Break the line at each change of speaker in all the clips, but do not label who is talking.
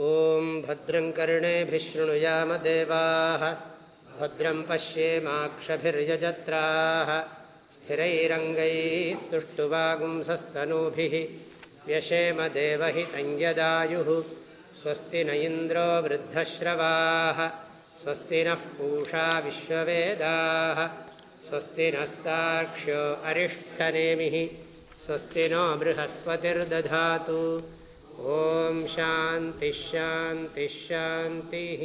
ॐ भद्रं कर्णेभिशृणुयामदेवाः भद्रं पश्येमाक्षभिर्यजत्राः स्थिरैरङ्गैस्तुष्टुवागुंसस्तनूभिः व्यशेमदेवहितञ्जदायुः स्वस्ति न इन्द्रो वृद्धश्रवाः स्वस्ति नः पूषा विश्ववेदाः स्वस्ति नस्तार्क्ष्यो अरिष्टनेमिः स्वस्ति नो बृहस्पतिर्दधातु ॐ शान्तिश्शान्तिश्शान्तिः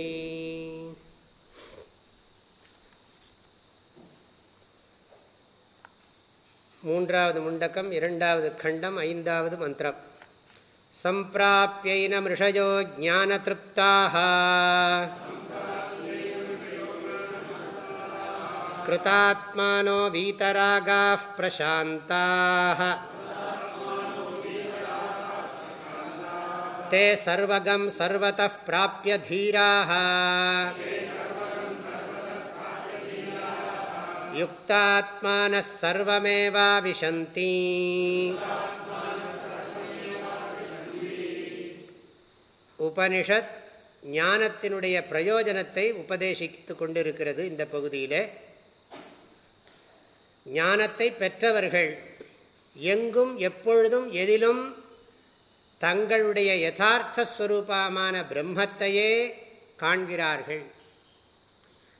மூன்றாவது முண்டக்கம் இரண்டாவது खण्डम् ஐந்தாவது மந்திரம் सम्प्राप्यैनमृषयो ज्ञानतृप्ताः कृतात्मानो वीतरागाः प्रशान्ताः ते सर्वगं सर्वतः प्राप्य धीराः युक्तात्मानः सर्वमेवाविशन्ति உபனிஷத் ஞானத்தினுடைய பிரயோஜனத்தை உபதேசித்து கொண்டிருக்கிறது இந்த பகுதியில் ஞானத்தை பெற்றவர்கள் எங்கும் எப்பொழுதும் எதிலும் தங்களுடைய யதார்த்த ஸ்வரூபமான பிரம்மத்தையே காண்கிறார்கள்.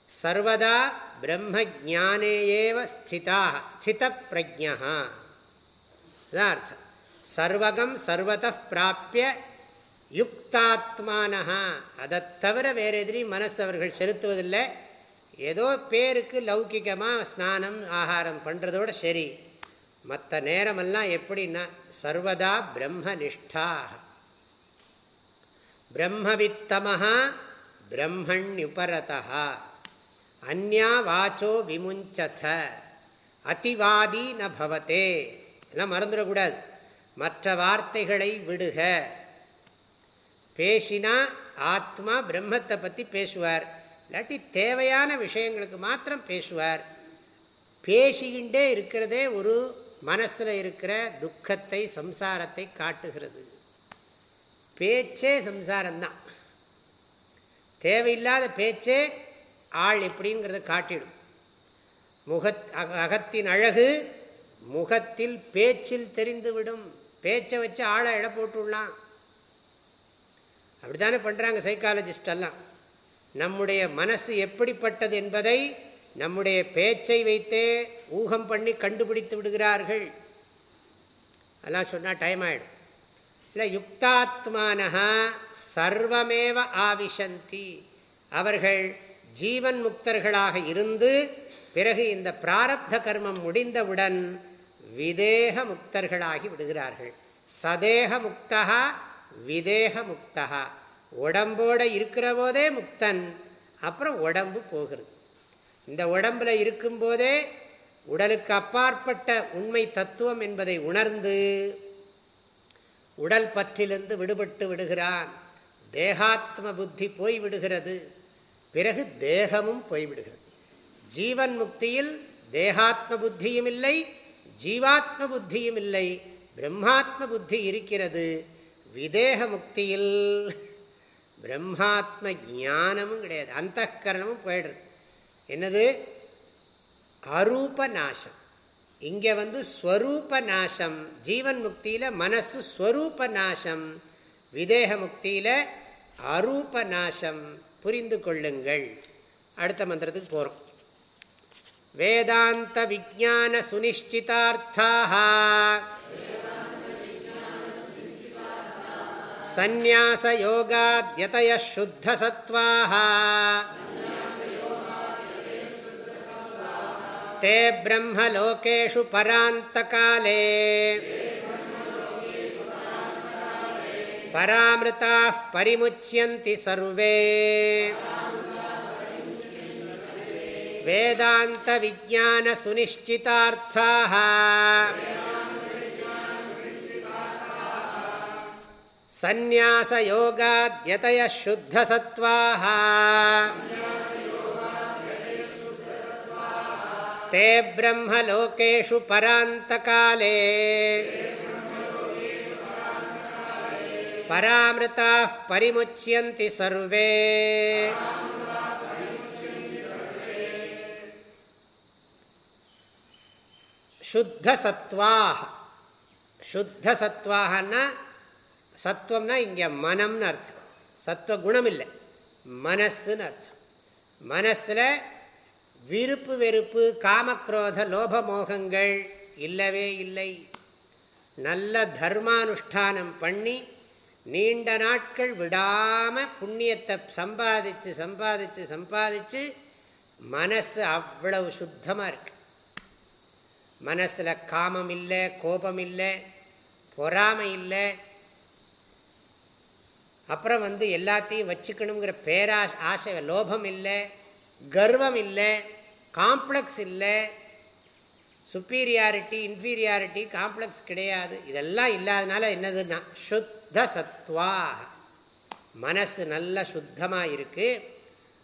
சர்வதா பிரம்ம ஜானேயேவ ஸ்திதா ஸ்தித பிரஜா அதான் அர்த்தம். சர்வகம் சர்வத பிராப்பிய யுக்தாத்மானஹா. அதை தவிர வேறு எதிரையும் மனசு அவர்கள் செலுத்துவதில்லை. ஏதோ பேருக்கு லௌகிகமாக ஸ்நானம் ஆகாரம் பண்ணுறதோட சரி. மற்ற நேரமெல்லாம் எப்படின்னா சர்வதா பிரம்மனிஷ்டாக பிரம்மவித்தமஹா பிரம்மண்யுபரதா அந்யா வாச்சோ விமுஞ்சத. அதிவாதி ந பவத்தே எல்லாம் மறந்துடக்கூடாது. மற்ற வார்த்தைகளை விடுக. பேசினா ஆத்மா பிரம்மத்தை பற்றி பேசுவார். இல்லாட்டி தேவையான விஷயங்களுக்கு மாத்திரம் பேசுவார். பேசிக்கிண்டே இருக்கிறதே ஒரு மனசில் இருக்கிற துக்கத்தை சம்சாரத்தை காட்டுகிறது. பேச்சே சம்சாரம்தான். தேவையில்லாத பேச்சே ஆள் எப்படிங்கிறத காட்டிடும். முகத் அகத்தின் அழகு முகத்தில் பேச்சில் தெரிந்துவிடும். பேச்சை வச்சு ஆளை இட போட்டுடலாம். அப்படி தானே பண்ணுறாங்க சைக்காலஜிஸ்டெல்லாம் நம்முடைய மனசு எப்படிப்பட்டது என்பதை நம்முடைய பேச்சை வைத்தே ஊகம் பண்ணி கண்டுபிடித்து விடுகிறார்கள். அதெல்லாம் சொன்னால் டைம் ஆகிடும் இல்லை யுக்தாத்மானஹா சர்வமேவ ஆவிஷந்தி. அவர்கள் ஜீவன் முக்தர்களாக இருந்து பிறகு இந்த பிராரப்த கர்மம் முடிந்தவுடன் விதேக முக்தர்களாகி விடுகிறார்கள். சதேக முக்தகா விதேக முக்தகா உடம்போட இருக்கிற போதே முக்தன் அப்புறம் உடம்பு போகிறது. இந்த உடம்பில் இருக்கும்போதே உடலுக்கு அப்பாற்பட்ட உண்மை தத்துவம் என்பதை உணர்ந்து உடல் பற்றிலிருந்து விடுபட்டு விடுகிறான். தேகாத்ம புத்தி போய் விடுகிறது. பிறகு தேகமும் போய்விடுகிறது ஜீவன் முக்தியில் தேகாத்ம புத்தியும் இல்லை ஜீவாத்ம புத்தியும் இல்லை பிரம்மாத்ம புத்தி இருக்கிறது. விதேக முக்தியில் பிரம்மாத்ம ஞானமும் கிடையாது அந்த கரணமும் போயிடுறது. என்னது? அரூப நாசம் இங்கே வந்து ஸ்வரூப நாசம் ஜீவன் முக்தியில் மனசு ஸ்வரூப நாசம் விதேக முக்தியில் அரூப நாசம் புரிந்து கொள்ளுங்கள். அடுத்த மந்திரத்துக்கு போகிறோம் வேதாந்த விஜான சுனிச்சிதார்த்தாக சந்நியாசயோகாத்யதய சுத்தசத்வாக ते ब्रह्मलोकेषु परान्तकाले परामृताः परिमुच्यन्ति सर्वे वेदान्तविज्ञानसुनिश्चितार्थाः सन्न्यासयोगाद्यतयः शुद्धसत्त्वाः ते ब्रह्मलोकेषु परान्तकाले பராமிருத்தா பரிமுச்சியந்தி சர்வே சுத்த சத்வாக சுத்த சத்வாகன்னா சத்துவம்னா இங்கே மனம்னு அர்த்தம் சத்துவ குணம் இல்லை மனசுன்னு அர்த்தம் மனசில் விருப்பு வெறுப்பு காமக்ரோத லோபமோகங்கள் இல்லவே இல்லை. நல்ல தர்மானுஷ்டானம் பண்ணி நீண்ட நாட்கள் விடாமல் புண்ணியத்தை சம்பாதிச்சு சம்பாதிச்சு சம்பாதிச்சு மனசு அவ்வளவு சுத்தமாக இருக்கு. மனசில் காமம் இல்லை கோபம் இல்லை பொறாமை இல்லை. அப்புறம் வந்து எல்லாத்தையும் வச்சுக்கணுங்கிற பேரா ஆசை லோபம் இல்லை கர்வம் இல்லை. காம்ப்ளெக்ஸ் இல்லை. சுப்பீரியாரிட்டி இன்ஃபீரியாரிட்டி காம்ப்ளெக்ஸ் கிடையாது. இதெல்லாம் இல்லாதனால என்னதுன்னா சுத்த சத்வா மனசு நல்ல சுத்தமாக இருக்குது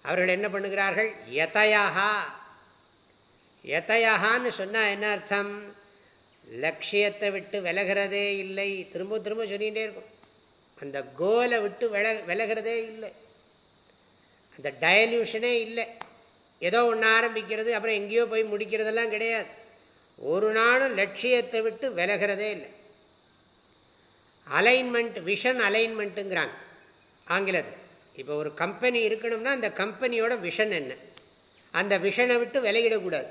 அவர்கள் என்ன பண்ணுகிறார்கள்? எதையாகா எதையாகான்னு சொன்னால் என்ன அர்த்தம்? லட்சியத்தை விட்டு விலகிறதே இல்லை. திரும்ப திரும்ப சொல்லிகிட்டே இருக்கும். அந்த கோலை விட்டு வில விலகிறதே இல்லை. அந்த டயல்யூஷனே இல்லை. ஏதோ ஒன்று ஆரம்பிக்கிறது அப்புறம் எங்கேயோ போய் முடிக்கிறதெல்லாம் கிடையாது. ஒரு நாளும் லட்சியத்தை விட்டு விலகிறதே இல்லை. அலைன்மெண்ட் விஷன் அலைன்மெண்ட்டுங்கிறாங்க ஆங்கிலத்தில். இப்போ ஒரு கம்பெனி இருக்கணும்னா அந்த கம்பெனியோட விஷன் என்ன? அந்த விஷனை விட்டு விலகிடக்கூடாது.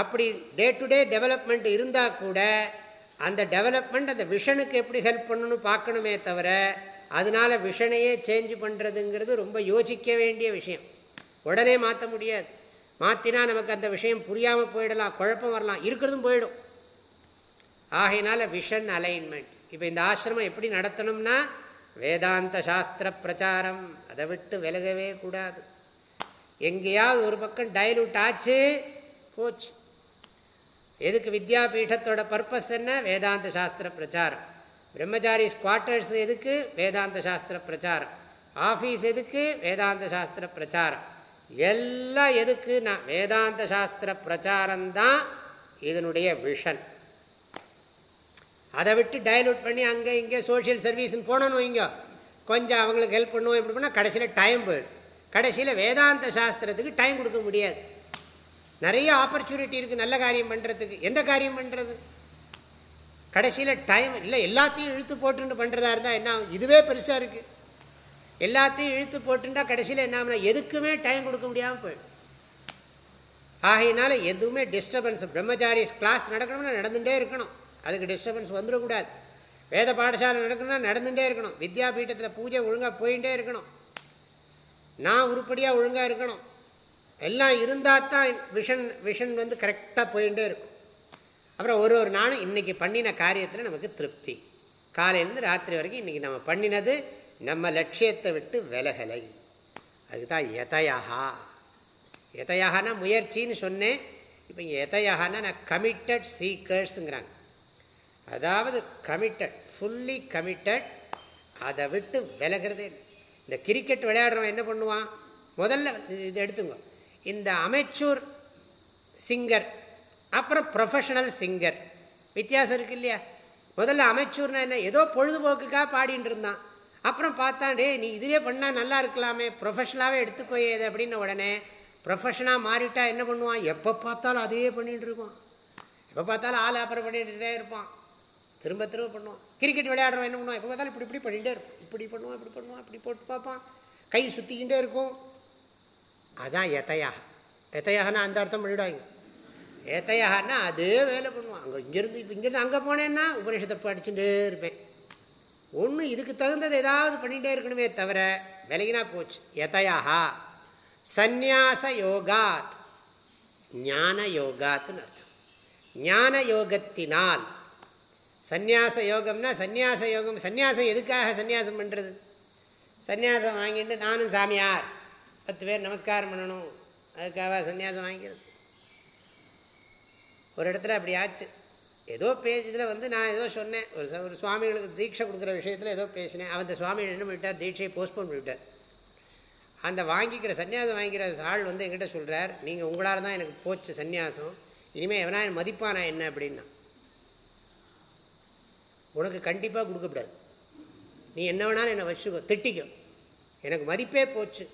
அப்படி டே டு டே டெவலப்மெண்ட் இருந்தால் கூட அந்த டெவலப்மெண்ட் அந்த விஷனுக்கு எப்படி ஹெல்ப் பண்ணணும்னு பார்க்கணுமே தவிர அதனால் விஷனையே சேஞ்ச் பண்ணுறதுங்கிறது ரொம்ப யோசிக்க வேண்டிய விஷயம். உடனே மாற்ற முடியாது. மாற்றினா நமக்கு அந்த விஷயம் புரியாமல் போயிடலாம் குழப்பம் வரலாம் இருக்கிறதும் போயிடும். ஆகையினால விஷன் அலைன்மெண்ட் இப்போ இந்த ஆசிரமம் எப்படி நடத்தணும்னா வேதாந்த சாஸ்திர பிரச்சாரம். அதை விட்டு விலகவே கூடாது. எங்கேயாவது ஒரு பக்கம் டைலூட் ஆச்சு போச்சு. எதுக்கு வித்யாபீடத்தோட பர்பஸ் என்ன? வேதாந்த சாஸ்திர பிரச்சாரம். பிரம்மச்சாரி குவார்ட்டர்ஸ் எதுக்கு? வேதாந்த சாஸ்திர பிரச்சாரம். ஆஃபீஸ் எதுக்கு? வேதாந்த சாஸ்திர பிரச்சாரம். எல்லாம் எதுக்கு? நான் வேதாந்த சாஸ்திர பிரச்சாரம்தான் இதனுடைய விஷன் அதை விட்டு டைலூட் பண்ணி அங்கே இங்கே சோஷியல் சர்வீஸ்ன்னு போனோன்னு வைங்க. கொஞ்சம் அவங்களுக்கு ஹெல்ப் பண்ணுவோம். எப்படி பண்ணால் கடைசியில் டைம் போயிடும். கடைசியில் வேதாந்த சாஸ்திரத்துக்கு டைம் கொடுக்க முடியாது. நிறைய ஆப்பர்ச்சுனிட்டி இருக்குது நல்ல காரியம் பண்ணுறதுக்கு எந்த காரியம் பண்ணுறது கடைசியில் டைம் இல்லை எல்லாத்தையும் இழுத்து போட்டுன்னு பண்ணுறதா இருந்தால் என்ன இதுவே பெருசாக இருக்குது எல்லாத்தையும் இழுத்து போட்டுட்டா கடைசியில் என்ன எதுக்குமே டைம் கொடுக்க முடியாமல் போயிடும். ஆகையினால எதுவுமே டிஸ்டர்பன்ஸ் பிரம்மச்சாரிஸ் கிளாஸ் நடக்கணும்னா நடந்துகிட்டே இருக்கணும். அதுக்கு டிஸ்டர்பன்ஸ் வந்துடக்கூடாது. வேத பாடசாலை நடக்கணும்னா நடந்துகிட்டே இருக்கணும். வித்யாபீட்டத்தில் பூஜை ஒழுங்காக போயிட்டே இருக்கணும். நான் உருப்படியாக ஒழுங்காக இருக்கணும். எல்லாம் இருந்தால் தான் விஷன் விஷன் வந்து கரெக்டாக போயிட்டே இருக்கும். அப்புறம் ஒரு ஒரு நாளும் இன்றைக்கி பண்ணின காரியத்தில் நமக்கு திருப்தி. காலையிலேருந்து ராத்திரி வரைக்கும் இன்றைக்கி நம்ம பண்ணினது நம்ம லட்சியத்தை விட்டு விலகலை. அதுதான் எதையாக? எதையாகனா முயற்சின்னு சொன்னேன். இப்போ இங்கே எதையாகனா நான் கமிட்டட் சீக்கர்ஸுங்கிறாங்க அதாவது கமிட்டட் ஃபுல்லி கமிட்டட் அதை விட்டு விலகிறதே இல்லை. இந்த கிரிக்கெட் விளையாடுறவன் என்ன பண்ணுவான்? முதல்ல இது எடுத்துங்க. இந்த அமைச்சூர் சிங்கர் அப்புறம் ப்ரொஃபஷனல் சிங்கர் வித்தியாசம் இருக்கு இல்லையா? முதல்ல அமைச்சூர்னா என்ன? ஏதோ பொழுதுபோக்குக்காக பாடின்னு இருந்தான். அப்புறம் பார்த்தா டே நீ இதிலே பண்ணால் நல்லா இருக்கலாமே ப்ரொஃபஷனலாகவே எடுத்துக்கோயது அப்படின்னு உடனே ப்ரொஃபஷனாக மாறிட்டா என்ன பண்ணுவான்? எப்போ பார்த்தாலும் அதையே பண்ணிகிட்டு இருப்பான். எப்போ பார்த்தாலும் ஆள் ஆப்பரம் பண்ணிகிட்டே இருப்பான். திரும்ப திரும்ப பண்ணுவான். கிரிக்கெட் விளையாடுறவன் என்ன பண்ணுவான்? எப்போ பார்த்தாலும் இப்படி இப்படி பண்ணிகிட்டே இருப்பான். இப்படி பண்ணுவான் இப்படி பண்ணுவான் இப்படி போட்டு பார்ப்பான். கை சுற்றிக்கிட்டே இருக்கும். அதான் எத்தையாக எத்தையாகனா அந்த அர்த்தம் பண்ணிவிடுவாங்க ஏத்தையாகனா அதே வேலை பண்ணுவான். அங்கே இங்கேருந்து இப்போ இங்கேருந்து அங்கே போனேன்னா உபநிஷத்தை படிச்சுட்டே இருப்பேன். ஒன்று இதுக்கு தகுந்தது ஏதாவது பண்ணிகிட்டே இருக்கணுமே தவிர விலகினா போச்சு. எதையாகா? சந்நியாச யோகாத். ஞான யோகாத்துன்னு அர்த்தம். ஞான யோகத்தினால். சந்நியாச யோகம்னா சந்நியாச யோகம். சந்நியாசம் எதுக்காக சந்நியாசம் பண்ணுறது சந்நியாசம் வாங்கிட்டு நானும் சாமியார். பத்து பேர் நமஸ்காரம் பண்ணணும். அதுக்காக சந்நியாசம் வாங்கிக்கிறது. ஒரு இடத்துல அப்படி ஆச்சு. ஏதோ பேஜ் இதில் வந்து நான் ஏதோ சொன்னேன். ஒரு ஒரு சுவாமிகளுக்கு தீட்சை கொடுக்குற விஷயத்தில் ஏதோ பேசினேன். அந்த சுவாமி என்ன பண்ணிட்டார்? தீட்சையை போஸ்ட்போன் பண்ணிவிட்டார் அந்த வாங்கிக்கிற சன்னியாசம் வாங்கிக்கிற ஆள் வந்து எங்கிட்ட சொல்கிறார் நீங்கள் உங்களால் தான் எனக்கு போச்சு சன்னியாசம் இனிமேல் எவனா என் மதிப்பானா என்ன? அப்படின்னா. உனக்கு கண்டிப்பாக கொடுக்கக்கூடாது நீ என்ன வேணாலும் என்னை வச்சுக்கோ. திட்டிக்கோ. எனக்கு மதிப்பே போச்சு.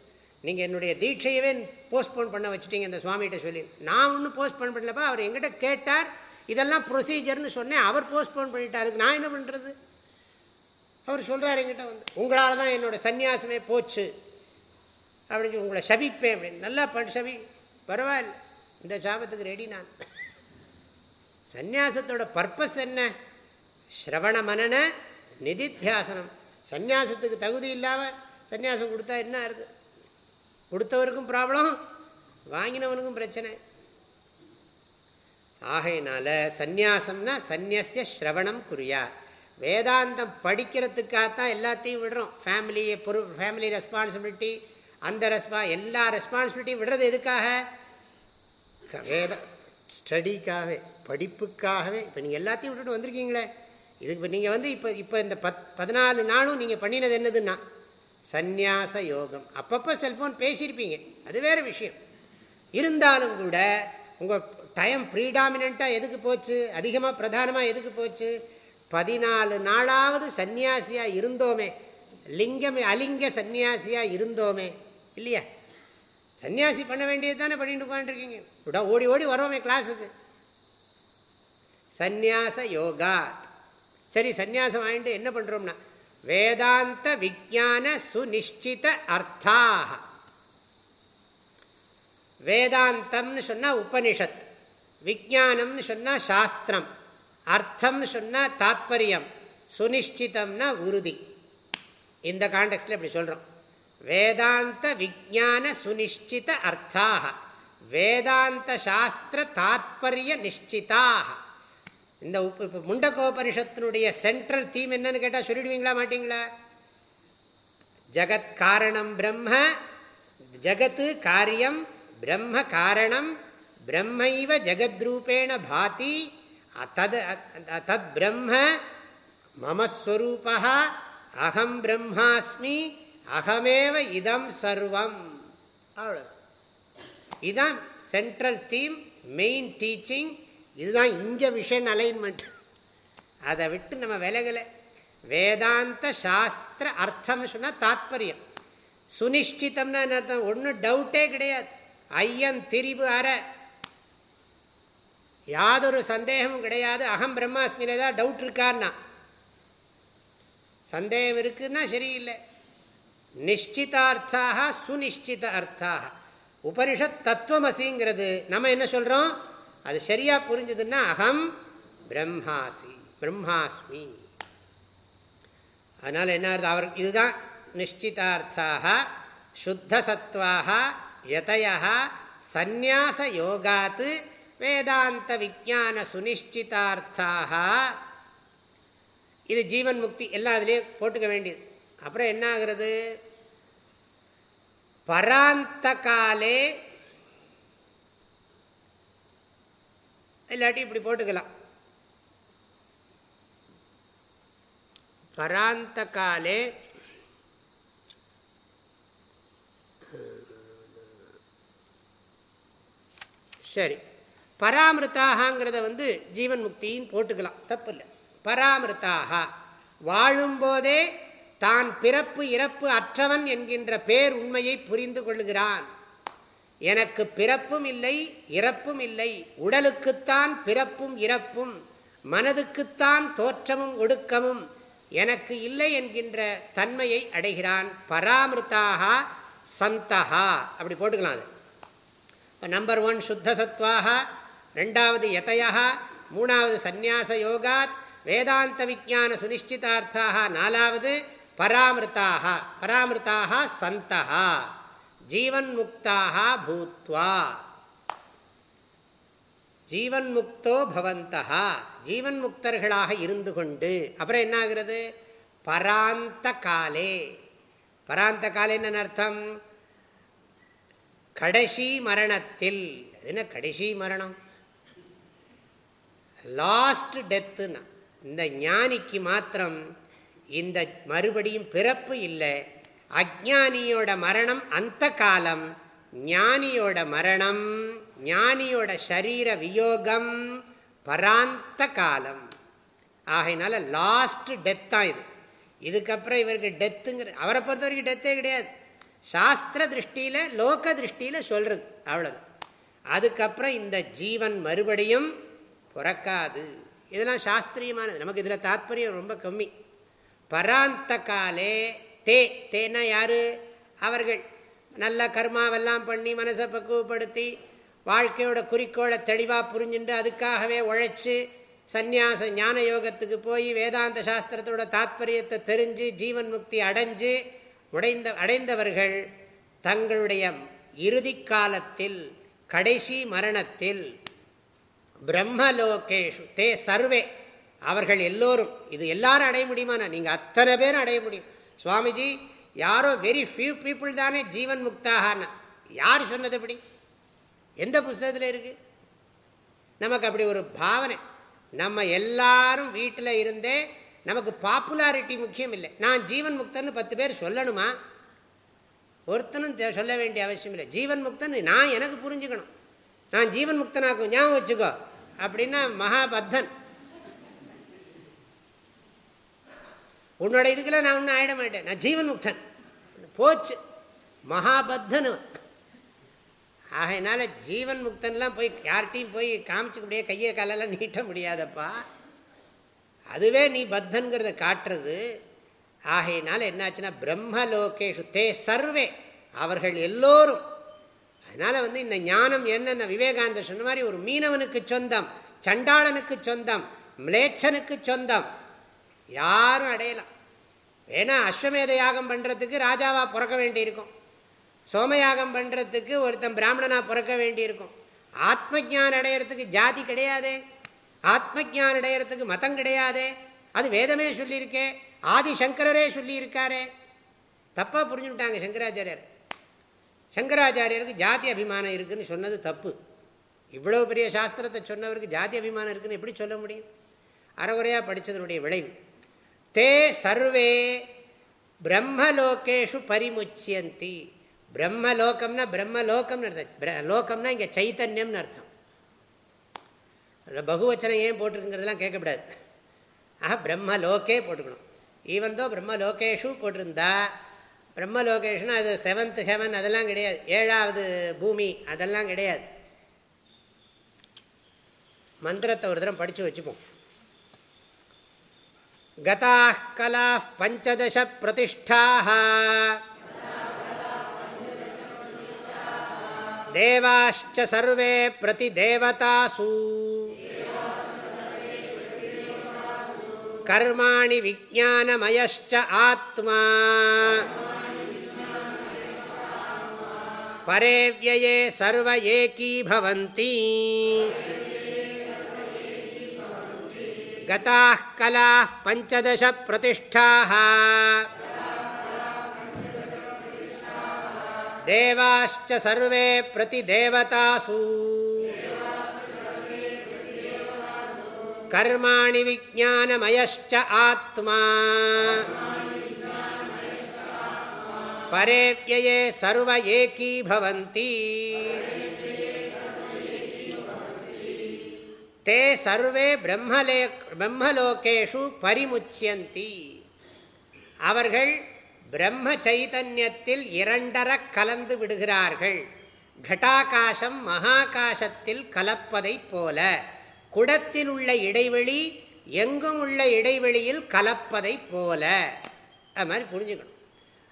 நீங்கள் என்னுடைய தீட்சையவே போஸ்ட்போன் பண்ண வச்சுட்டீங்க இந்த சுவாமிகிட்ட சொல்லி. நான் ஒன்றும் போஸ்ட்போன் பண்ணலப்பா. அவர் எங்கிட்ட கேட்டார். இதெல்லாம் ப்ரொசீஜர்னு சொன்னேன். அவர் போஸ்ட்போன் பண்ணிட்டாருக்கு நான் என்ன பண்ணுறது அவர் சொல்கிறார் எங்கிட்ட வந்து உங்களால் தான் என்னோடய சன்னியாசமே போச்சு. அப்படின்னு உங்களை சபிப்பேன் அப்படின்னு. நல்லா பண் சபி. பரவாயில்ல. இந்த சாபத்துக்கு ரெடி நான். சந்நியாசத்தோட பர்பஸ் என்ன? ஸ்ரவண மனன நிதித்தியாசனம். சந்நியாசத்துக்கு தகுதி இல்லாமல் சந்நியாசம் கொடுத்தா என்ன ஆறுது? கொடுத்தவருக்கும் ப்ராப்ளம் வாங்கினவனுக்கும் பிரச்சனை. ஆகையினால சந்நியாசம்னா சந்நியசிய ஸ்ரவணம் குறியார். வேதாந்தம் படிக்கிறதுக்காகத்தான் எல்லாத்தையும் விடுறோம். ஃபேமிலியை பொறு ஃபேமிலி ரெஸ்பான்சிபிலிட்டி அந்த ரெஸ்பா எல்லா ரெஸ்பான்சிபிலிட்டியும் விடுறது எதுக்காக? வேத ஸ்டடிக்காகவே படிப்புக்காகவே. இப்போ நீங்கள் எல்லாத்தையும் விட்டுட்டு வந்திருக்கீங்களே. இதுக்கு இப்போ நீங்கள் வந்து இப்போ இப்போ இந்த பத் பதினாலு நாளும் நீங்கள் பண்ணினது என்னதுன்னா சந்நியாச யோகம். அப்பப்போ செல்ஃபோன் பேசியிருப்பீங்க. அது வேறு விஷயம். இருந்தாலும் கூட உங்கள் டைம் ப்ரீடாமினண்ட்டாக எதுக்கு போச்சு? அதிகமாக பிரதானமாக எதுக்கு போச்சு? பதினாலு நாளாவது சந்நியாசியாக இருந்தோமே. லிங்கம் அலிங்க சந்நியாசியாக இருந்தோமே. இல்லையா? சன்னியாசி பண்ண வேண்டியது தானே பண்ணிட்டு உட்காந்துருக்கீங்க விட ஓடி ஓடி வரோமே கிளாஸுக்கு சந்நியாச யோகா. சரி சந்நியாசம் வாங்கிட்டு என்ன பண்ணுறோம்னா வேதாந்த விஜான சுனிஷ்டித அர்த்தாக வேதாந்தம்னு சொன்னால் உபனிஷத். விஜானம்னு சொன்னால் சாஸ்திரம் அர்த்தம்னு சொன்னால் தாத்பரியம் சுனிஷ்டிதம்னா உறுதி. இந்த கான்டெக்ட்டில் இப்படி சொல்கிறோம் வேதாந்த விஜான சுனிஷ்டித அர்த்தாக வேதாந்த சாஸ்திர தாத்பரிய நிச்சிதாக இந்த உப்பு இப்போ முண்டகோபனிஷத்தினுடைய சென்ட்ரல் தீம் என்னன்னு கேட்டால் சொல்லிடுவீங்களா மாட்டிங்களா? ஜகத் காரணம் பிரம்ம ஜகத்து காரியம் பிரம்ம காரணம் பிரம்மைவ ஜகத்ரூபேண பாதி தத் தத் பிரம்ம மமஸ்வரூபா அகம் பிரம்மாஸ்மி அகமேவ இதம் சர்வம் அவ்வளோ இதுதான் சென்ட்ரல் தீம் மெயின் டீச்சிங் இதுதான் இங்கே விஷன் அலைன்மெண்ட் அதை விட்டு நம்ம விலகலை. வேதாந்த சாஸ்திர அர்த்தம்னு சொன்னால் தாத்பரியம். சுனிஷ்டிதம்னா என்ன அர்த்தம்? ஒன்றும் டவுட்டே கிடையாது. ஐயன் திரிபு அற. யாதொரு சந்தேகமும் கிடையாது. அகம் பிரம்மாஸ்மியில் ஏதாவது டவுட் இருக்கான்னா. சந்தேகம் இருக்குன்னா சரியில்லை. நிஷ்டிதார்த்தாக சுனிஷ்டித அர்த்தாக. உபனிஷத் தத்துவமசிங்கிறது. நம்ம என்ன சொல்கிறோம் அது சரியாக புரிஞ்சுதுன்னா அகம் பிரம்மாசி பிரம்மாஸ்மி. அதனால் என்ன அவர் இதுதான் நிச்சிதார்த்தாக சுத்த சத்வாக யதயா சந்நியாச யோகாத்து வேதாந்த விஜான சுனிஷ்டிதார்த்தாக. இது ஜீவன் முக்தி எல்லாம் அதிலே போட்டுக்க வேண்டியது. அப்புறம் என்ன ஆகிறது? பராந்த காலே இல்லாட்டி இப்படி போட்டுக்கலாம். பராந்த காலே சரி. பராமிருத்தாகங்கிறத வந்து ஜீவன் முக்தின்னு போட்டுக்கலாம். தப்பு இல்லை பராமிருத்தாக. வாழும்போதே தான் பிறப்பு இறப்பு அற்றவன் என்கின்ற பேர் உண்மையை புரிந்து கொள்கிறான் எனக்கு பிறப்பும் இல்லை இறப்பும் இல்லை. உடலுக்குத்தான் பிறப்பும் இறப்பும் மனதுக்குத்தான் தோற்றமும் ஒடுக்கமும் எனக்கு இல்லை என்கின்ற தன்மையை அடைகிறான். பராமிருத்தாக சந்தகா. அப்படி போட்டுக்கலாம் அது. நம்பர் ஒன் சுத்த சத்வாக ரெண்டாவது யதையா மூணாவது சந்நியாச யோகாத் வேதாந்த விஜான சுனிஷ்டிதார்த்தாக நாலாவது பராமிருத்தாக பராமிருத்தாக சந்தா ஜீவன் முக்தாக பூத்வா. ஜீவன் முக்தோ பவந்தா ஜீவன் முக்தர்களாக இருந்து கொண்டு அப்புறம் என்ன ஆகிறது பராந்த காலே. பராந்த காலேன்னு அர்த்தம்? கடைசி மரணத்தில். என்ன கடைசி மரணம்? லாஸ்ட் டெத்துன்னா இந்த ஞானிக்கு மாத்திரம் இந்த மறுபடியும் பிறப்பு இல்லை. அஜானியோட மரணம் அந்த காலம். ஞானியோட மரணம் ஞானியோட சரீர வியோகம் பராந்த காலம். ஆகையினால லாஸ்ட் டெத்தான் இது. இதுக்கப்புறம் இவருக்கு டெத்துங்கிற அவரை பொறுத்த வரைக்கும் டெத்தே கிடையாது. சாஸ்திர திருஷ்டியில் லோக திருஷ்டியில் சொல்கிறது அவ்வளோதான் அதுக்கப்புறம் இந்த ஜீவன் மறுபடியும் பிறக்காது. இதெல்லாம் சாஸ்திரியமானது. நமக்கு இதில் தாத்பரியம் ரொம்ப கம்மி. பராந்த காலே தே. தேனா யார்? அவர்கள். நல்ல கர்மாவெல்லாம் பண்ணி மனசை பக்குவப்படுத்தி வாழ்க்கையோட குறிக்கோளை தெளிவாக புரிஞ்சுட்டு அதுக்காகவே உழைச்சி சந்நியாச ஞான யோகத்துக்கு போய் வேதாந்த சாஸ்திரத்தோட தாத்பரியத்தை தெரிஞ்சு ஜீவன் முக்தி அடைஞ்சு உடைந்த அடைந்தவர்கள் தங்களுடைய இறுதி காலத்தில் கடைசி மரணத்தில் பிரம்மலோகேஷு தே சர்வே. அவர்கள் எல்லோரும் இது எல்லாரும் அடைய முடியுமாண்ணா நீங்கள் அத்தனை பேரும் அடைய முடியும். சுவாமிஜி யாரோ வெரி ஃபியூ பீப்புள் தானே ஜீவன் முக்தாகனா யார் சொன்னது அப்படி எந்த புஸ்தகத்தில் இருக்குது நமக்கு அப்படி ஒரு பாவனை. நம்ம எல்லாரும் வீட்டில் இருந்தே நமக்கு பாப்புலாரிட்டி முக்கியம் இல்லை. நான் ஜீவன் முக்தன்னு பத்து பேர் சொல்லணுமா? ஒருத்தனும் சொல்ல வேண்டிய அவசியம் இல்லை. ஜீவன் முக்தன் நான் எனக்கு புரிஞ்சுக்கணும். நான் ஜீவன் முக்தனாக்கும் ஞாபகம் வச்சுக்கோ. அப்படின்னா மகாபத்தன். உன்னோட இதுக்குள்ள நான் ஒன்றும் ஆயிட மாட்டேன். நான் ஜீவன் முக்தன் போச்சு. மகாபத்தனு ஆகையினால ஜீவன் முக்தன்லாம் போய் யார்கிட்டையும் போய் காமிச்சுக்க முடியாது கையை காலெல்லாம் நீட்ட முடியாதப்பா. அதுவே நீ பத்தன்கிறத காட்டுறது. ஆகையினால என்னாச்சுன்னா பிரம்மலோகேஷு தே சர்வே. அவர்கள் எல்லோரும் அதனால் வந்து இந்த ஞானம் என்னென்ன? விவேகானந்தர் சொன்ன மாதிரி ஒரு மீனவனுக்கு சொந்தம் சண்டாளனுக்கு சொந்தம் மிளேச்சனுக்கு சொந்தம். யாரும் அடையலாம் ஏன்னா அஸ்வமேத யாகம் பண்ணுறதுக்கு ராஜாவாக பிறக்க வேண்டியிருக்கும். சோமயாகம் பண்ணுறதுக்கு ஒருத்தன் பிராமணனாக பிறக்க வேண்டியிருக்கும். ஆத்ம ஜான் அடையிறதுக்கு ஜாதி கிடையாதே. ஆத்ம ஜான் அடையிறதுக்கு மதம் கிடையாதே. அது வேதமே சொல்லியிருக்கே. ஆதி சங்கரரே சொல்லியிருக்காரே. தப்பாக புரிஞ்சுட்டாங்க சங்கராச்சாரியர். சங்கராச்சாரியருக்கு ஜாதி அபிமானம் இருக்குதுன்னு சொன்னது தப்பு. இவ்வளோ பெரிய சாஸ்திரத்தை சொன்னவருக்கு ஜாதி அபிமானம் இருக்குதுன்னு எப்படி சொல்ல முடியும்? அறகுறையாக படித்ததனுடைய விளைவு. தே சர்வே பிரம்மலோகேஷு பரிமுச்சியந்தி. பிரம்மலோகம்னா பிரம்மலோகம்னு அர்த்தம். லோகம்னா இங்கே சைத்தன்யம்னு அர்த்தம். பகுவச்சனம் ஏன் போட்டிருக்குங்கிறதுலாம் கேட்கக்கூடாது. ஆஹா பிரம்மலோகே போட்டுக்கணும். ஈவன் தோ பிரம்மலோகேஷு போட்டிருந்தா பிரம்ம பிரம்மலோகேஷ்னா அது செவன்த் ஹெவன் அதெல்லாம் கிடையாது. ஏழாவது பூமி அதெல்லாம் கிடையாது. மந்திரத்தை ஒரு தரம் படித்து வச்சுப்போம். கதா கலா பஞ்சதச பிரதிஷ்டாக தேவாச்ச சர்வே பிரதி தேவதாசு கர்மாணி விஜானமயச்ச ஆத்மா. பரேவியே சர்வ ஏகீபவந்தி गताः कलाः पञ्चदशप्रतिष्ठाः देवाश्च सर्वे प्रतिदेवतासु कर्माणि विज्ञानमयश्च आत्मा பரேவியே சர்வ ஏகீபவந்தி தே சர்வே பிரம்மலே பிரம்மலோகேஷு பரிமுச்சியந்தி அவர்கள் பிரம்ம சைதன்யத்தில் இரண்டர கலந்து விடுகிறார்கள். கட்டாகாசம் மகாகாசத்தில் கலப்பதைப் போல குடத்தில் உள்ள இடைவெளி எங்கும் உள்ள இடைவெளியில் கலப்பதைப் போல. அது மாதிரி புரிஞ்சுக்கணும்.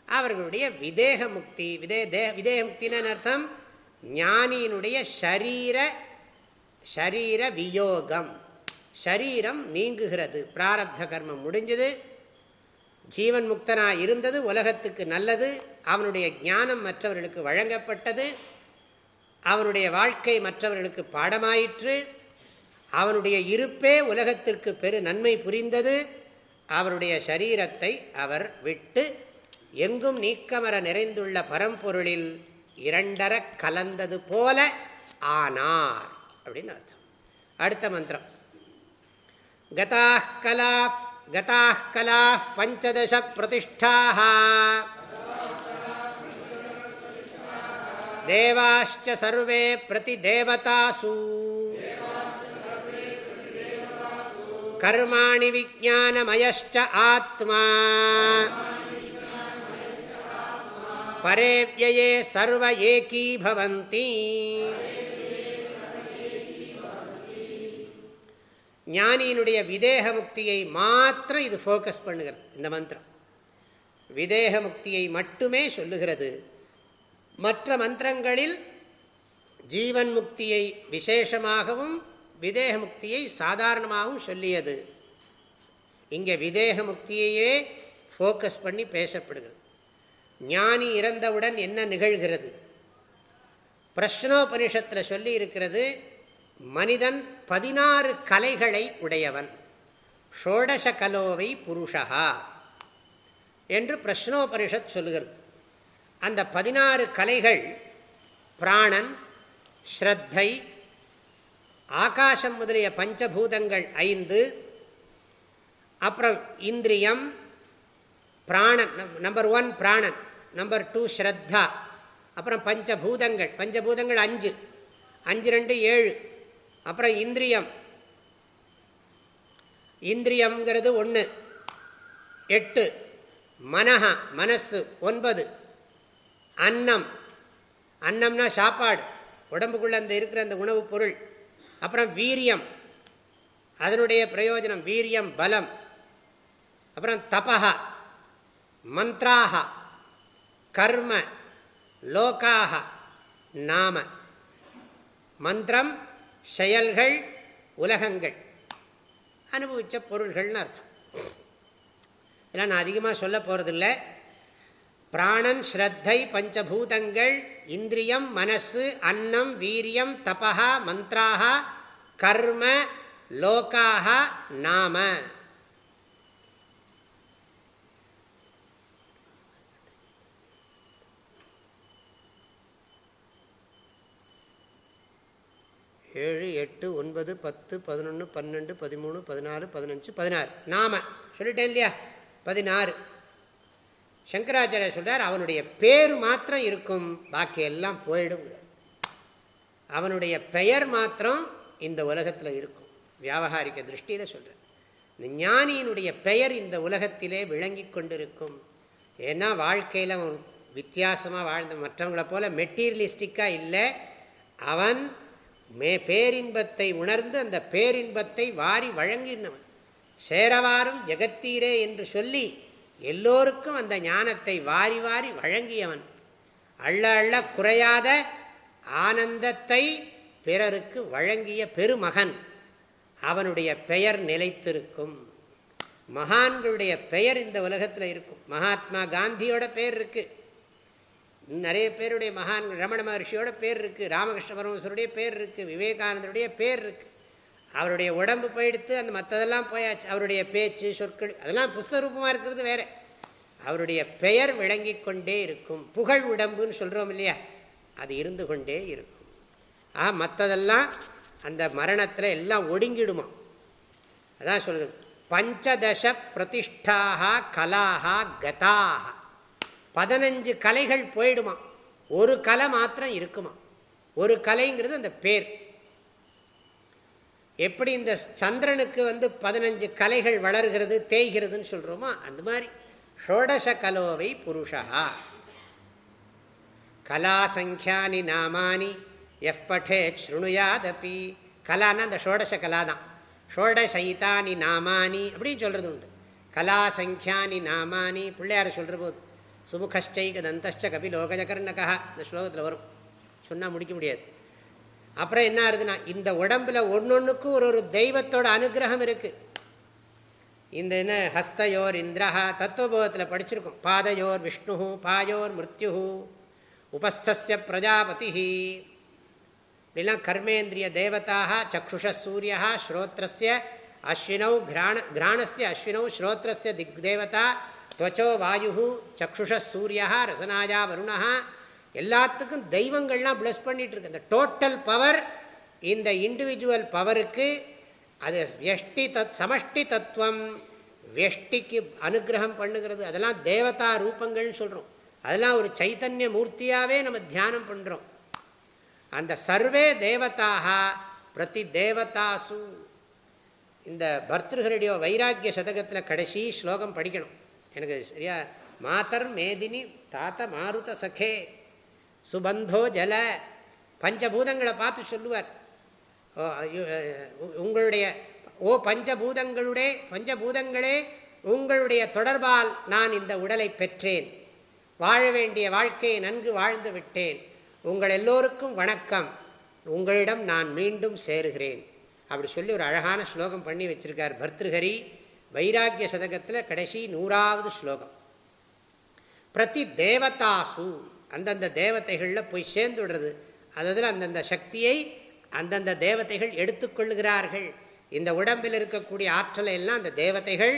அவர்களுடைய விதேக முக்தி விதே தே விதேக முக்தின்னு அர்த்தம்? ஞானியினுடைய ஷரீர ஷரீர வியோகம். ஷரீரம் நீங்குகிறது. பிராரப்த கர்மம் முடிஞ்சது. ஜீவன் முக்தனாக இருந்தது உலகத்துக்கு நல்லது. அவனுடைய ஞானம் மற்றவர்களுக்கு வழங்கப்பட்டது. அவனுடைய வாழ்க்கை மற்றவர்களுக்கு பாடமாயிற்று. அவனுடைய இருப்பே உலகத்திற்கு பெரு நன்மை புரிந்தது. அவருடைய சரீரத்தை அவர் விட்டு எங்கும் நீக்கமர நிறைந்துள்ள பரம்பொருளில் இரண்டர கலந்தது போல ஆனார் அப்படின்னு அர்த்தம். அடுத்த மந்திரம். கதாக கலா கதாக கலா பஞ்சதச பிரதிஷ்டாக தேவாச்ச சர்வே பிரதி தேவதாசூ. கர்மாணி விஜானமயச்ச ஆத்மா. பரேவியே சர்வ ஏகீபவந்தி ஞானியினுடைய விதேக முக்தியை மாத்திரம் இது ஃபோக்கஸ் பண்ணுகிறது இந்த மந்திரம். விதேக முக்தியை மட்டுமே சொல்லுகிறது. மற்ற மந்திரங்களில் ஜீவன் முக்தியை விசேஷமாகவும் விதேக முக்தியை சாதாரணமாகவும் சொல்லியது. இங்கே விதேக முக்தியையே ஃபோக்கஸ் பண்ணி பேசப்படுகிறது. ஞானி இறந்தவுடன் என்ன நிகழ்கிறது? பிரஷ்னோபனிஷத்தில் சொல்லி இருக்கிறது மனிதன் பதினாறு கலைகளை உடையவன். ஷோடச கலோவை புருஷா என்று பிரஷ்னோபனிஷத் சொல்லுகிறது. அந்த பதினாறு கலைகள் பிராணன் ஸ்ரத்தை ஆகாசம் முதலிய பஞ்சபூதங்கள் ஐந்து அப்புறம் இந்திரியம் பிராணன் நம்பர் ஒன் பிராணன் நம்பர் டூ ஸ்ரத்தா அப்புறம் பஞ்சபூதங்கள் பஞ்சபூதங்கள் அஞ்சு அஞ்சு ரெண்டு ஏழு அப்புறம் இந்திரியம். இந்திரியங்கிறது ஒன்று எட்டு மனஹா மனசு ஒன்பது அன்னம். அன்னம்னா சாப்பாடு உடம்புக்குள்ளே அந்த இருக்கிற அந்த உணவுப் பொருள். அப்புறம் வீரியம் அதனுடைய பிரயோஜனம் வீரியம் பலம். அப்புறம் தபகா மந்த்ராக கர்ம லோக்காக நாம. மந்திரம் செயல்கள் உலகங்கள். அனுபவித்த பொருள்கள்னு அர்த்தம். இதெல்லாம் நான் அதிகமாக சொல்ல போகிறதில்ல பிராணன் ஸ்ரத்தை பஞ்சபூதங்கள் இந்திரியம் மனசு அன்னம் வீரியம் தபா மந்த்ராக கர்ம லோக்காக நாம. ஏழு எட்டு ஒன்பது பத்து பதினொன்று பன்னெண்டு பதிமூணு பதினாலு பதினஞ்சு பதினாறு. நாம சொல்லிட்டேன் இல்லையா? பதினாறு. சங்கராச்சாரிய சொல்கிறார் அவனுடைய பேர் மாத்திரம் இருக்கும் பாக்கி எல்லாம் போயிடுங்கிறார் அவனுடைய பெயர் மாத்திரம் இந்த உலகத்தில் இருக்கும். வியாபகாரிக்க திருஷ்டியில் சொல்கிறார் இந்த ஞானியினுடைய பெயர் இந்த உலகத்திலே விளங்கி கொண்டிருக்கும். ஏன்னா வாழ்க்கையில் அவன் வித்தியாசமாக வாழ்ந்த மற்றவங்களை போல் மெட்டீரியலிஸ்டிக்காக இல்லை. அவன் மே பேரின்பத்தை உணர்ந்து அந்த பேரின்பத்தை வாரி வழங்கினவன். சேரவாரும் ஜெகத்தீரே என்று சொல்லி எல்லோருக்கும் அந்த ஞானத்தை வாரி வாரி வழங்கியவன். அள்ள அள்ள குறையாத ஆனந்தத்தை பிறருக்கு வழங்கிய பெருமகன். அவனுடைய பெயர் நிலைத்திருக்கும். மகான்களுடைய பெயர் இந்த உலகத்தில் இருக்கும். மகாத்மா காந்தியோட பெயர் இருக்குது நிறைய பேருடைய மகான் ரமண மகர்ஷியோட பேர் இருக்குது ராமகிருஷ்ண பரமேஸ்வருடைய பேர் இருக்குது விவேகானந்தருடைய பேர் இருக்குது அவருடைய உடம்பு போயிடுத்து அந்த மற்றதெல்லாம் போயாச்சு. அவருடைய பேச்சு சொற்கள் அதெல்லாம் புஸ்தக ரூபமாக இருக்கிறது வேறு. அவருடைய பெயர் விளங்கி கொண்டே இருக்கும். புகழ் உடம்புன்னு சொல்கிறோம் இல்லையா? அது இருந்து கொண்டே இருக்கும். ஆ மற்றதெல்லாம் அந்த மரணத்தில் எல்லாம் ஒடுங்கிடுமா? அதான் சொல்கிறது பஞ்சதச பிரதிஷ்டாக கலாக கதாக பதினஞ்சு கலைகள் போயிடுமா? ஒரு கலை மாத்திரம் இருக்குமா? ஒரு கலைங்கிறது அந்த பேர். எப்படி இந்த சந்திரனுக்கு வந்து பதினஞ்சு கலைகள் வளர்கிறது தேய்கிறதுன்னு சொல்கிறோமோ அந்த மாதிரி. ஷோடச கலோவை புருஷா. கலா சங்கியானி நாமானி எஃப் பட்டே ஸ்ருணுயாதபி கலான்னா அந்த ஷோடச கலா தான். ஷோடசைதானி நாமானி அப்படின்னு சொல்கிறது உண்டு. கலாசங்கியானி நாமானி பிள்ளையார் சொல்கிற போது. சுமுகஷ்டைக தந்தஷ்ட கபிலோகஜகர்ணகா இந்த ஸ்லோகத்தில் வரும். சொன்னால் முடிக்க முடியாது. அப்புறம் என்ன ஆகுதுன்னா இந்த உடம்பில் ஒன்னொன்றுக்கும் ஒரு ஒரு தெய்வத்தோட அனுகிரகம் இருக்குது இந்த என்ன ஹஸ்தயோர் இந்திரஹா தத்துவபோதத்தில் படிச்சிருக்கோம். பாதையோர் விஷ்ணு பாயோர் மிருத்யு உபஸ்தஸ்ய பிரஜாபதி இப்படிலாம் கர்மேந்திரிய தேவதாக சக்ஷுஷ சூரிய ஸ்ரோத்திரஸ்ய அஸ்வினௌ கிராண கிராணஸ்ய அஸ்வினௌ ஸ்ரோத்திரஸ்ய திக் தேவதா துவச்சோ வாயு சக்ஷுஷ சூரியா ரசனாயா வருணா. எல்லாத்துக்கும் தெய்வங்கள்லாம் ப்ளஸ் பண்ணிட்டு இருக்கு டோட்டல் பவர் இந்த இண்டிவிஜுவல் பவருக்கு அது வெஷ்டி தத் சமஷ்டி தத்துவம் வெஷ்டிக்கு அனுகிரகம் பண்ணுகிறது. அதெல்லாம் தேவதா ரூபங்கள்னு சொல்கிறோம் அதெல்லாம் ஒரு சைத்தன்ய மூர்த்தியாகவே நம்ம தியானம் பண்ணுறோம் அந்த சர்வே தேவதாக பிரதி தேவதாசு. இந்த பர்திருஹரடியோ வைராக்கிய சதகத்தில் கடைசி ஸ்லோகம் படிக்கணும். எனக்கு சரியா? மாதர் மேதினி தாத்த மாருத சகே. சுபந்தோ ஜல. பஞ்சபூதங்களை பார்த்து சொல்லுவார். உங்களுடைய ஓ பஞ்சபூதங்களுடைய பஞ்சபூதங்களே உங்களுடைய தொடர்பால் நான் இந்த உடலை பெற்றேன். வாழ வேண்டிய வாழ்க்கையை நன்கு வாழ்ந்து விட்டேன். உங்கள் எல்லோருக்கும் வணக்கம். உங்களிடம் நான் மீண்டும் சேருகிறேன். அப்படி சொல்லி ஒரு அழகான ஸ்லோகம் பண்ணி வச்சிருக்கார் பர்திருஹரி. வைராக்கிய சதகத்தில் கடைசி நூறாவது ஸ்லோகம். பிரதி தேவதாசு அந்தந்த தேவதைகளில் போய் சேர்ந்துடுறது அதில் அந்தந்த சக்தியை அந்தந்த தேவதைகள் எடுத்துக்கொள்ளுகிறார்கள் இந்த உடம்பில் இருக்கக்கூடிய ஆற்றலை எல்லாம் அந்த தேவதைகள்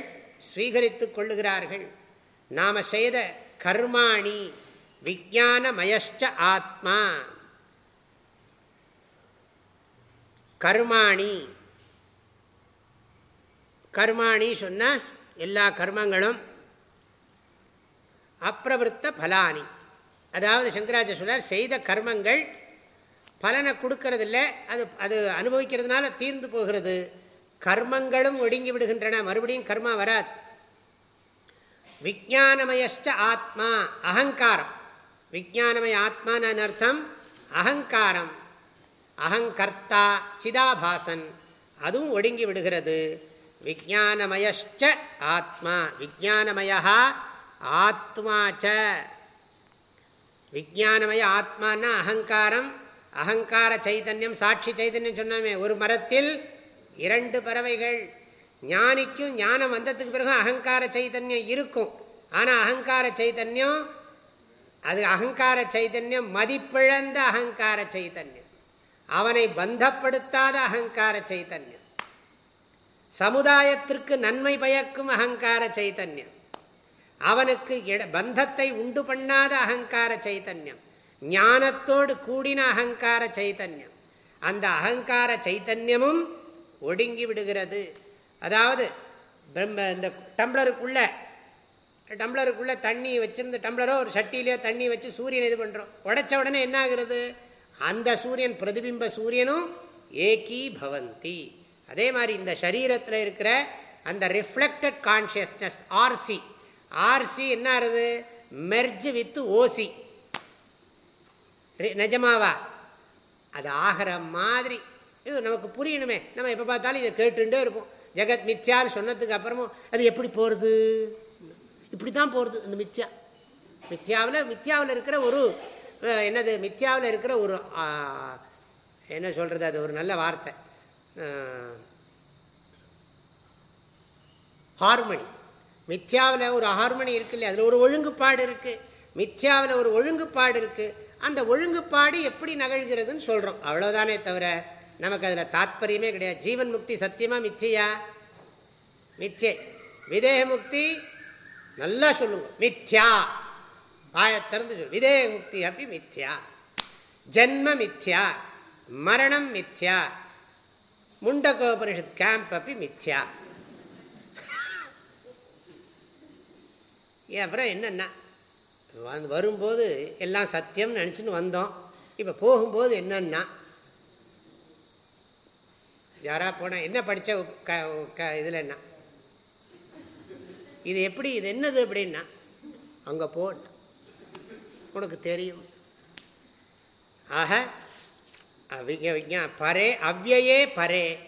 ஸ்வீகரித்து கொள்ளுகிறார்கள். நாம் செய்த கர்மாணி விஜானமயச்ச ஆத்மா. கர்மாணி கர்மாணி சொன்ன எல்லா கர்மங்களும் அப்பிரவருத்த பலானி. அதாவது சங்கராச்சாரிய சொன்னார் செய்த கர்மங்கள் பலனை கொடுக்கறதில்ல அது அது அனுபவிக்கிறதுனால தீர்ந்து போகிறது. கர்மங்களும் ஒடுங்கி விடுகின்றன மறுபடியும் கர்மா வராது. விஜானமயஸ்ட ஆத்மா அகங்காரம். விஜானமய ஆத்மான அர்த்தம்? அகங்காரம். அகங்கர்த்தா சிதாபாசன். அதுவும் ஒடுங்கி விடுகிறது. விஜானமயச்ச ஆத்மா. விஜானமயா ஆத்மாச்ச விஜானமய ஆத்மானா அகங்காரம். அகங்கார சைதன்யம் சாட்சி சைதன்யம் சொன்னாமே ஒரு மரத்தில் இரண்டு பறவைகள். ஞானிக்கும் ஞானம் வந்ததுக்கு பிறகு அகங்கார சைதன்யம் இருக்கும். ஆனால் அகங்கார சைதன்யம் அது அகங்கார சைதன்யம் மதிப்பிழந்த அகங்கார சைதன்யம். அவனை பந்தப்படுத்தாத அகங்கார சைதன்யம். சமுதாயத்திற்கு நன்மை பயக்கும் அகங்கார சைத்தன்யம். அவனுக்கு பந்தத்தை உண்டு பண்ணாத அகங்கார சைத்தன்யம். ஞானத்தோடு கூடின அகங்கார சைத்தன்யம். அந்த அகங்கார சைத்தன்யமும் ஒடுங்கி விடுகிறது. அதாவது பிரம்ம இந்த டம்ளருக்குள்ள டம்ளருக்குள்ளே தண்ணி வச்சுருந்து டம்ளரோ ஒரு சட்டியிலையோ தண்ணி வச்சு சூரியன் இது பண்ணுறோம் உடைச்ச உடனே என்ன ஆகுறது? அந்த சூரியன் பிரதிபிம்ப சூரியனும் ஏகி பவந்தி அதே மாதிரி இந்த சரீரத்தில் இருக்கிற அந்த ரிஃப்ளெக்டட் கான்ஷியஸ்னஸ் ஆர்சி ஆர்சி என்ன ஆகுது? மெர்ஜ் வித்து ஓசி நிஜமாவா? அது ஆகிற மாதிரி. இது நமக்கு புரியணுமே. நம்ம எப்போ பார்த்தாலும் இதை கேட்டுட்டே இருப்போம். ஜெகத் மித்யான்னு சொன்னதுக்கு அப்புறமும் அது எப்படி போகிறது இப்படி தான் போகிறது இந்த மித்யா. மித்யாவில் மித்யாவில் இருக்கிற ஒரு என்னது? மித்யாவில் இருக்கிற ஒரு என்ன சொல்கிறது அது ஒரு நல்ல வார்த்தை. ஹார்மனி மித்யாவில் ஒரு ஹார்மனி இருக்கு இல்லையா? அதில் ஒரு ஒழுங்குப்பாடு இருக்குது மித்யாவில் ஒரு ஒழுங்குப்பாடு இருக்குது அந்த ஒழுங்குப்பாடு எப்படி நகழ்கிறதுன்னு சொல்கிறோம் அவ்வளோதானே தவிர நமக்கு அதில் தாத்பரியமே கிடையாது. ஜீவன் முக்தி சத்தியமாக மிச்சையா? மிச்சை. விதேக முக்தி நல்லா சொல்லுங்க. மித்யா. வாயை திறந்து விதேக முக்தி அப்படி மித்யா. ஜென்ம மித்யா. மரணம் மித்யா. முண்டகோபனிஷத் கேம்ப் அப்படி மித்யா. அப்புறம் என்னென்னா வரும்போது எல்லாம் சத்தியம்னு நினச்சின்னு வந்தோம். இப்போ போகும்போது என்னென்னா யாரா போனால் என்ன படித்த க இதில் என்ன? இது எப்படி இது என்னது அப்படின்னா அங்கே போ உனக்கு தெரியும். ஆக பரே அவ்யயே பரே.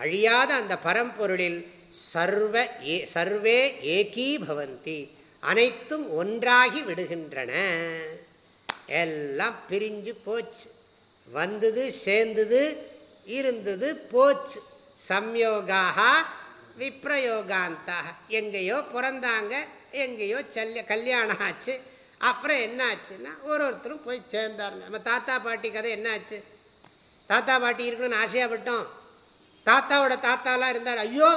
அழியாத அந்த பரம்பொருளில் சர்வ ஏ சர்வே ஏகீபவந்தி. அனைத்தும் ஒன்றாகி விடுகின்றன. எல்லாம் பிரிஞ்சு போச்சு. வந்தது சேர்ந்தது இருந்தது போச்சு. சம்யோகாக விப்ரயோகாந்தாக. எங்கேயோ பிறந்தாங்க எங்கேயோ செல்ல கல்யாணம் ஆச்சு. அப்புறம் என்ன ஆச்சுன்னா ஒரு ஒருத்தரும் போய் சேர்ந்தாருங்க. நம்ம தாத்தா பாட்டி கதை என்ன ஆச்சு தாத்தா பாட்டி இருக்கணும்னு ஆசையாகப்பட்டோம் தாத்தாவோட தாத்தாலாம் இருந்தார் ஐயோ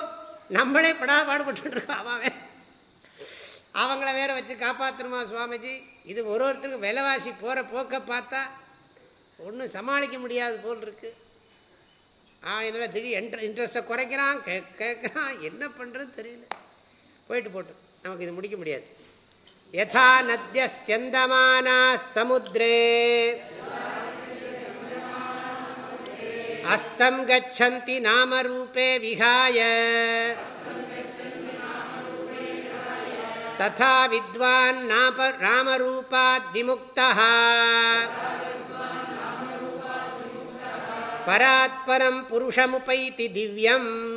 நம்மளே படா பாடுபட்டுருக்கோம் அவன் அவங்கள வேற வச்சு காப்பாற்றணுமா சுவாமிஜி? இது ஒரு ஒருத்தருக்கு விலைவாசி போகிற போக்க பார்த்தா ஒன்றும் சமாளிக்க முடியாது போல் இருக்குது ஆ என்னால் திடீர் இன்ட்ர இன்ட்ரெஸ்ட்டை குறைக்கிறான் கே கேட்குறான் என்ன பண்ணுறது தெரியல. போயிட்டு போட்டு நமக்கு இது முடிக்க முடியாது. யதா நத்திய செந்தமானா சமுத்திரே அஸ்தம் கச்சந்தி நாமரூபே விஹாய. ததா வித்வான் ராமரூபாத் விமுக்தः. பராத்பரம் புருஷமுபைதி திவ்யம்.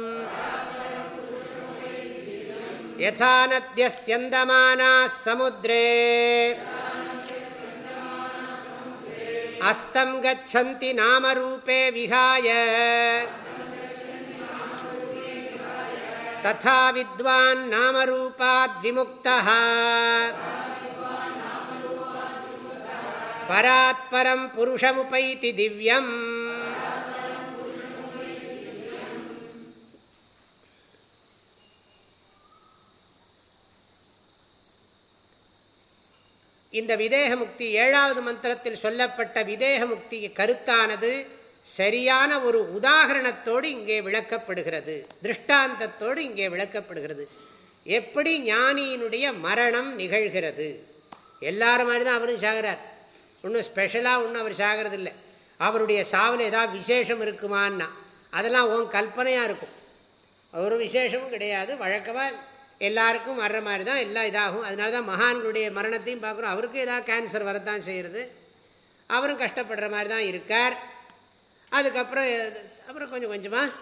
யதா நத்யஸ்யந்தமானாः சமுத்ரே. அஸ்தம் கச்சந்தி நாமரூபே விஹாய. ததா வித்வான் நாமரூபாத் விமுக்தः பராத்பரம் புருஷமுபைதி திவ்யம் இந்த விதேக முக்தி ஏழாவது மந்திரத்தில் சொல்லப்பட்ட விதேக முக்தி கருத்தானது சரியான ஒரு உதாகரணத்தோடு இங்கே விளக்கப்படுகிறது திருஷ்டாந்தத்தோடு இங்கே விளக்கப்படுகிறது. எப்படி ஞானியினுடைய மரணம் நிகழ்கிறது? எல்லாரும் மாதிரி தான் அவரும் சாகிறார். ஒன்றும் ஸ்பெஷலாக ஒன்றும் அவர் சாகிறது இல்லை அவருடைய சாவில் ஏதாவது விசேஷம் இருக்குமான்னா அதெல்லாம் உன் கல்பனையாக இருக்கும். ஒரு விசேஷமும் கிடையாது. வழக்கமாக எல்லாருக்கும் வர்ற மாதிரி தான் எல்லாம் இதாகும். அதனால தான் மகான்களுடைய மரணத்தையும் பார்க்குறோம். அவருக்கும் ஏதாவது கேன்சர் வரத்தான் செய்கிறது. அவரும் கஷ்டப்படுற மாதிரி தான் இருக்கார். அதுக்கப்புறம் அப்புறம் கொஞ்சம் கொஞ்சமாக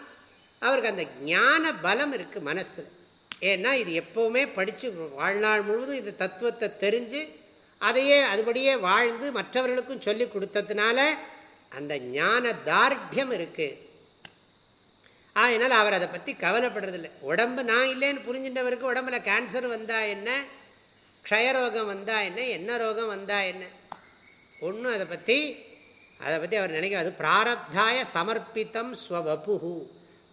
அவருக்கு அந்த ஞான பலம் இருக்குது மனசில் ஏன்னா இது எப்போவுமே படித்து வாழ்நாள் முழுவதும் இந்த தத்துவத்தை தெரிஞ்சு அதையே அதுபடியே வாழ்ந்து மற்றவர்களுக்கும் சொல்லி கொடுத்ததுனால அந்த ஞான தார்டியம் இருக்குது அதனால் அவர் அதை பற்றி கவலைப்படுறதில்லை. உடம்பு நான் இல்லைன்னு புரிஞ்சின்றவருக்கு உடம்புல கேன்சர் வந்தால் என்ன? க்ஷயரோகம் வந்தால் என்ன? என்ன ரோகம் வந்தால் என்ன? ஒன்றும் அதை பற்றி அதை பற்றி அவர் நினைக்க அது பிராரப்தாய சமர்ப்பித்தம் ஸ்வபுகு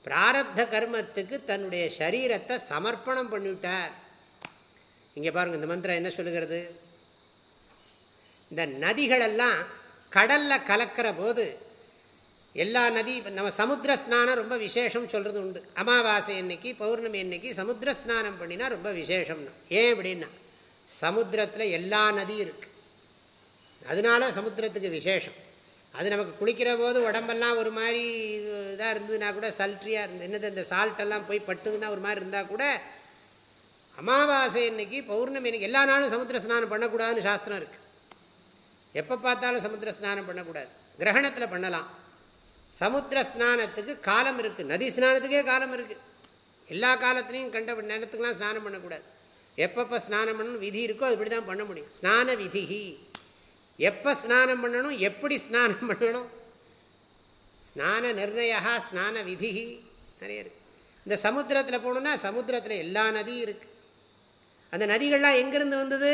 பிராரப்த கர்மத்துக்கு தன்னுடைய சரீரத்தை சமர்ப்பணம் பண்ணிவிட்டார். இங்கே பாருங்கள் இந்த மந்திரம் என்ன சொல்லுகிறது? இந்த நதிகளெல்லாம் கடலில் கலக்கிற போது எல்லா நதி நம்ம சமுத்திர ஸ்நானம் ரொம்ப விசேஷம் சொல்கிறது உண்டு. அமாவாசை அன்னைக்கு பௌர்ணமி அன்னைக்கு சமுத்திர ஸ்நானம் பண்ணினா ரொம்ப விசேஷம்னா. ஏன் அப்படின்னா சமுத்திரத்தில் எல்லா நதியும் இருக்குது அதனால சமுத்திரத்துக்கு விசேஷம். அது நமக்கு குளிக்கிற போது உடம்பெல்லாம் ஒரு மாதிரி இதாக இருந்ததுன்னா கூட சல்ட்ரியாக இருந்து என்னது இந்த சால்ட்டெல்லாம் போய் பட்டுதுன்னா ஒரு மாதிரி இருந்தால் கூட அமாவாசை அன்னைக்கு பௌர்ணமி அன்னைக்கு எல்லா நாளும் சமுத்திர ஸ்நானம் பண்ணக்கூடாதுன்னு சாஸ்திரம் இருக்குது எப்போ பார்த்தாலும் சமுத்திர ஸ்நானம் பண்ணக்கூடாது. கிரகணத்தில் பண்ணலாம். சமுத்திர ஸ்நானத்துக்கு காலம் இருக்குது நதி ஸ்நானத்துக்கே காலம் இருக்குது எல்லா காலத்துலேயும் கண்ட நேரத்துக்கெலாம் ஸ்நானம் பண்ணக்கூடாது. எப்பப்போ ஸ்நானம் பண்ணணும் விதி இருக்கோ அதுபடி தான் பண்ண முடியும். ஸ்நான விதிகி. எப்போ ஸ்நானம் பண்ணணும் எப்படி ஸ்நானம் பண்ணணும்? ஸ்நான நிர்ணயா ஸ்நான விதிகி. நிறைய இருக்குது இந்த சமுத்திரத்தில் போகணுன்னா சமுத்திரத்தில் எல்லா நதியும் இருக்குது அந்த நதிகள்லாம் எங்கேருந்து வந்தது?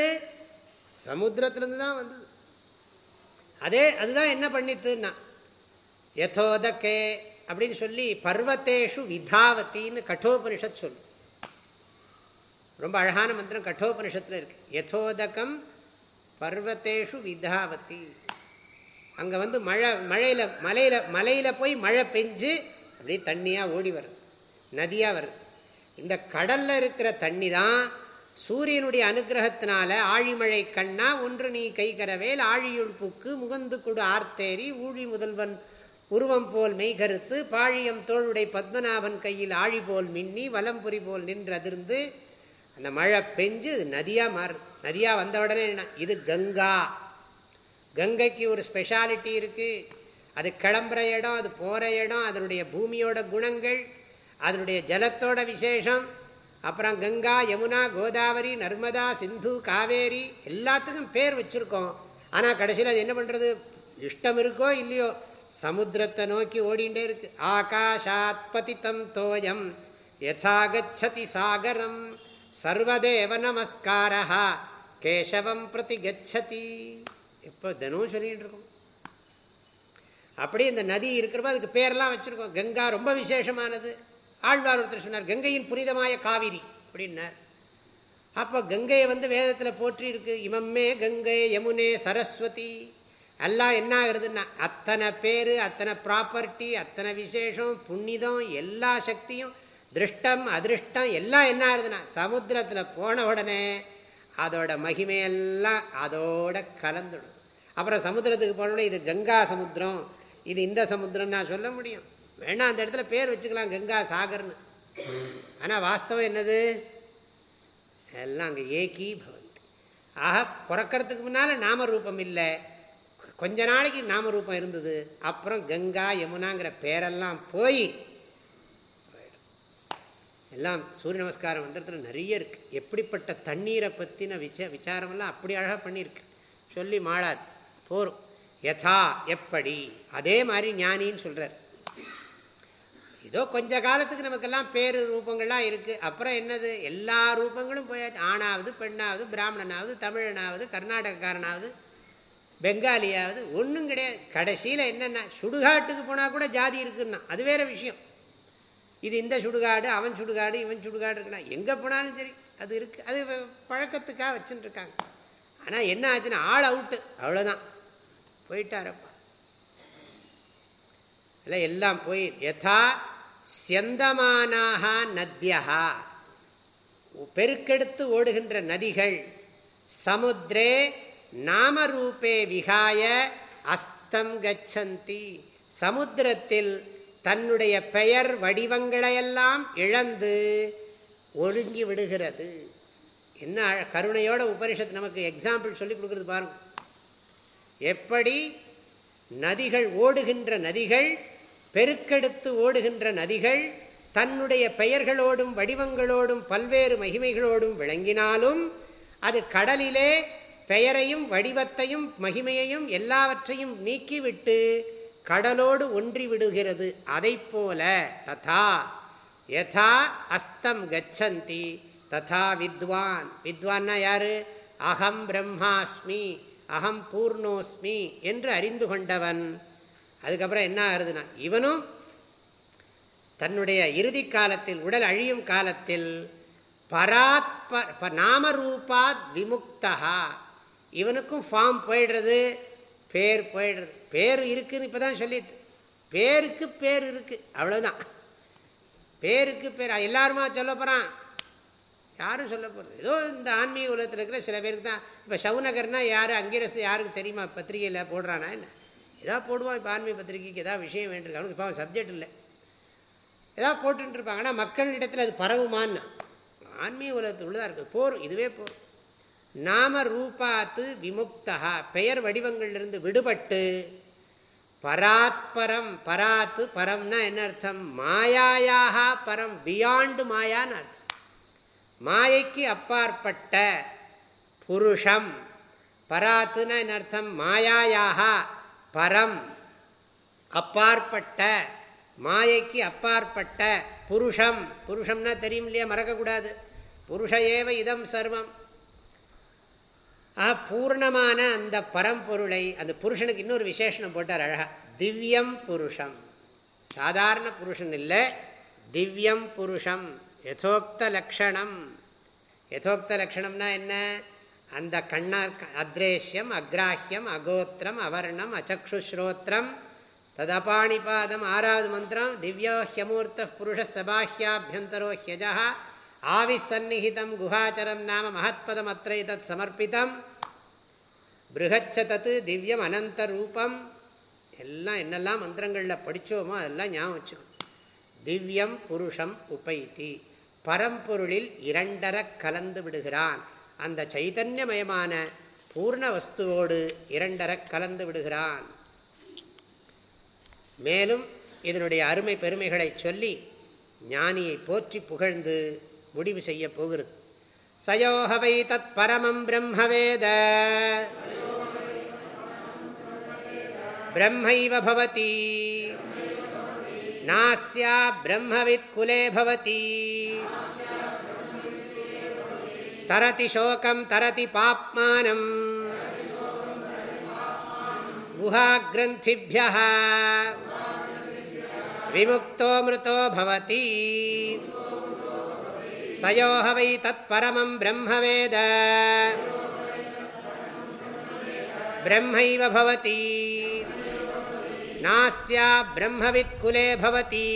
சமுத்திரத்துலேருந்து தான் வந்தது. அதே அதுதான் என்ன பண்ணித்துன்னா யதோதக்கே அப்படின்னு சொல்லி பர்வத்தேஷு விதாவத்தின்னு கட்டோபனிஷத் சொல்லு ரொம்ப அழகான மந்திரம் கட்டோபனிஷத்தில் இருக்குது யதோதகம் பர்வத்தேஷு விதாவத்தி அங்கே வந்து மழை மழையில் மலையில் மலையில் போய் மழை பெஞ்சு அப்படியே தண்ணியாக ஓடி வருது. நதியாக வருது. இந்த கடலில் இருக்கிற தண்ணி தான் சூரியனுடைய அனுகிரகத்தினால ஆழிமழை கண்ணா ஒன்று நீ கைகரவேல் ஆழியுள் புக்கு முகந்து கொடு ஆர்த்தேரி ஊழி முதல்வன் உருவம் போல் மெய்கருத்து பாழியம் தோளுடை பத்மநாபன் கையில் ஆழி போல் மின்னி வலம்புரி போல் நின்று அதிர்ந்து அந்த மழை பெஞ்சு நதியாக மாறுது நதியாக வந்த உடனே என்ன? இது கங்கா. கங்கைக்கு ஒரு ஸ்பெஷாலிட்டி இருக்குது அது கிளம்புற இடம் அது போகிற இடம் அதனுடைய பூமியோட குணங்கள் அதனுடைய ஜலத்தோட விசேஷம் அப்புறம் கங்கா யமுனா கோதாவரி நர்மதா சிந்து காவேரி எல்லாத்துக்கும் பேர் வச்சுருக்கோம். ஆனால் கடைசியில் அது என்ன பண்ணுறது இஷ்டம் இருக்கோ இல்லையோ? சமுத்திரத்தை நோக்கி ஓடிண்டே இருக்கு. ஆகாஷாத் பதித்தம் தோயம். யசாகச்சதி சாகரம். சர்வதேவ நமஸ்காரா கேசவம் பிரதி கச்சதி இப்போ தினமும் சொல்லிகிட்டு இருக்கோம். அப்படியே இந்த நதி இருக்கிறப்ப அதுக்கு பேரெல்லாம் வச்சுருக்கோம். கங்கா ரொம்ப விசேஷமானது. ஆழ்வார் ஒருத்தர் சொன்னார் கங்கையின் புனிதமாய காவிரி அப்படின்னார். அப்போ கங்கையை வந்து வேதத்தில் போற்றியிருக்கு. இமம்மே கங்கை யமுனே சரஸ்வதி. எல்லாம் என்ன ஆகுறதுன்னா அத்தனை பேர் அத்தனை ப்ராப்பர்ட்டி அத்தனை விசேஷம் புண்ணிதம் எல்லா சக்தியும் திருஷ்டம் அதிருஷ்டம் எல்லாம் என்ன ஆகுதுன்னா சமுத்திரத்தில் போன உடனே அதோட மகிமையெல்லாம் அதோட கலந்துடும். அப்புறம் சமுத்திரத்துக்கு போனோடனே இது கங்கா சமுத்திரம் இது இந்த சமுத்திரம் நான் சொல்ல முடியும். வேணாம் அந்த இடத்துல பேர் வச்சுக்கலாம் கங்கா சாகர்னு. ஆனால் வாஸ்தவம் என்னது? எல்லாம் அங்கே ஏகி பவந்தி ஆக பிறக்கிறதுக்கு முன்னால் நாமரூபம் இல்லை. கொஞ்ச நாளைக்கு நாமரூபம் இருந்தது. அப்புறம் கங்கா யமுனாங்கிற பேரெல்லாம் போய் எல்லாம் சூரிய நமஸ்காரம் மந்திரத்தில் நிறைய இருக்குது எப்படிப்பட்ட தண்ணீரை பற்றின விச விசாரமெல்லாம் அப்படி அழகாக பண்ணியிருக்கு. சொல்லி மாளாது போரும் யதா எப்படி? அதே மாதிரி ஞானின்னு சொல்கிறார் ஏதோ கொஞ்ச காலத்துக்கு நமக்கெல்லாம் பேர் ரூபங்கள்லாம் இருக்குது அப்புறம் என்னது? எல்லா ரூபங்களும் போயாச்சு. ஆணாவது பெண்ணாவது பிராமணனாவது தமிழனாவது கர்நாடகக்காரனாவது பெங்காலியாவது ஒன்றும் கிடையாது. கடைசியில் என்னென்ன சுடுகாட்டுக்கு போனால் கூட ஜாதி இருக்குன்னா அது வேறு விஷயம். இது இந்த சுடுகாடு அவன் சுடுகாடு இவன் சுடுகாடு இருக்குன்னா எங்கே போனாலும் சரி அது இருக்குது அது பழக்கத்துக்காக வச்சுட்டுருக்காங்க. ஆனால் என்ன ஆச்சுன்னா ஆள் அவுட்டு அவ்வளோதான் போயிட்டாரப்பா. இல்லை எல்லாம் போய் யதா செந்தமானாக நத்தியா பெருக்கெடுத்து ஓடுகின்ற நதிகள் சமுத்திரே நாமரூபே விகாய அஸ்தம் கச்சந்தி. சமுத்திரத்தில் தன்னுடைய பெயர் வடிவங்களையெல்லாம் இழந்து ஒழுங்கி விடுகிறது. என்ன கருணையோட உபனிஷத்து நமக்கு எக்ஸாம்பிள் சொல்லி கொடுக்குறது பாருங்க. எப்படி நதிகள் ஓடுகின்ற நதிகள் பெருக்கெடுத்து ஓடுகின்ற நதிகள் தன்னுடைய பெயர்களோடும் வடிவங்களோடும் பல்வேறு மகிமைகளோடும் விளங்கினாலும் அது கடலிலே பெயரையும் வடிவத்தையும் மகிமையையும் எல்லாவற்றையும் நீக்கிவிட்டு கடலோடு ஒன்றி விடுகிறது. அதை போல ததா யதா அஸ்தம் கச்சந்தி ததா வித்வான். வித்வான்னா யாரு? அகம் பிரம்மாஸ்மி அகம் பூர்ணோஸ்மி என்று அறிந்து கொண்டவன். அதுக்கப்புறம் என்ன ஆகுதுன்னா இவனும் தன்னுடைய இறுதி காலத்தில் உடல் அழியும் காலத்தில் பராத்ப நாமரூபாத் விமுக்தா இவனுக்கும் ஃபார்ம் போயிடுறது பேர் போயிடுறது. பேர் இருக்குதுன்னு இப்போ தான் சொல்லி பேருக்கு பேர் இருக்குது அவ்வளோதான் பேருக்கு பேர் எல்லாருமா சொல்ல போகிறான் யாரும் சொல்ல போகிறது ஏதோ இந்த ஆன்மீக உலகத்தில் இருக்கிற சில பேருக்கு தான். இப்போ சவுநகர்னால் யார் அங்கிரசு யாருக்கு தெரியுமா? பத்திரிகையில் போடுறானா என்ன? எதாவது போடுவான் இப்போ ஆன்மீக பத்திரிகைக்கு எதாவது விஷயம் வேண்டியிருக்கு. அவனுக்கு இப்போ சப்ஜெக்ட் இல்லை. ஏதாவது போட்டுருப்பாங்க ஆனால் மக்களிடத்தில் அது பரவுமான்னு. ஆன்மீக உலகத்தில் உள்ளதாக இருக்குது. போர் இதுவே போர். நாம ரூபாத்து விமுக்தா பெயர் வடிவங்களிலிருந்து விடுபட்டு பராத்பரம் பராத்து பரம்னா என்ன அர்த்தம்? மாயாயாக பரம் பியாண்டு மாயான்னு அர்த்தம். மாயைக்கு அப்பாற்பட்ட புருஷம். பராத்துனா என்ன அர்த்தம்? மாயாயாக பரம் அப்பாற்பட்ட மாயைக்கு அப்பாற்பட்ட புருஷம். புருஷம்னா தெரியும் இல்லையா? மறக்கக்கூடாது. புருஷ ஏவ இதம் சர்வம். ஆ பூர்ணமான அந்த பரம்பொருளை அந்த புருஷனுக்கு இன்னொரு விசேஷனம் போட்டார் அழகா. திவ்யம் புருஷம். சாதாரண புருஷன் இல்லை. திவ்யம் புருஷம். யதோக்த லக்ஷணம். யதோக்த லக்ஷணம்னா என்ன? அந்த கண்ணார் அத்ரேஷ்யம் அக்ராஹியம் அகோத்திரம் அவர்ணம் அச்சக்ஷுஸ்ரோத்திரம் ததபாணிபாதம் ஆறாவது மந்திரம் திவ்யோ ஹியமூர்த்த புருஷ சபாஹ்யாபியந்தரோ ஹியஜா ஆவிசன்னிஹிதம் குஹாச்சரம் நாம மகத்பதம் அத்தை தத் சமர்ப்பித்தம் பிருகச்ச தத்து திவ்யம் அனந்த ரூபம் எல்லாம் என்னெல்லாம் மந்திரங்களில் படித்தோமோ அதெல்லாம் ஞாபகம் வச்சுக்கணும். திவ்யம் புருஷம் உபைத்தி. பரம்பொருளில் இரண்டர கலந்து விடுகிறான். அந்த சைதன்யமயமான பூர்ண வஸ்துவோடு இரண்டர கலந்து விடுகிறான். மேலும் இதனுடைய அருமை பெருமைகளை சொல்லி ஞானியை போற்றி புகழ்ந்து முடிவு செய்ய போகிறது சயோகவை தத் பரமம் பிரம்மவேத பிரம்மைவ பவதி நாஸ்யா பிரம்மவித் குலே பவதி தரதி சோகம் தரதி பாப்மானம் गुहाग्रन्थिभ्यः विमुक्तो मृतो भवति சயோக வை தத் பரமம் பிரம்மவேத பிரம்மைவ பவதி நாஸ்யா பிரம்மவித் குலே பவதி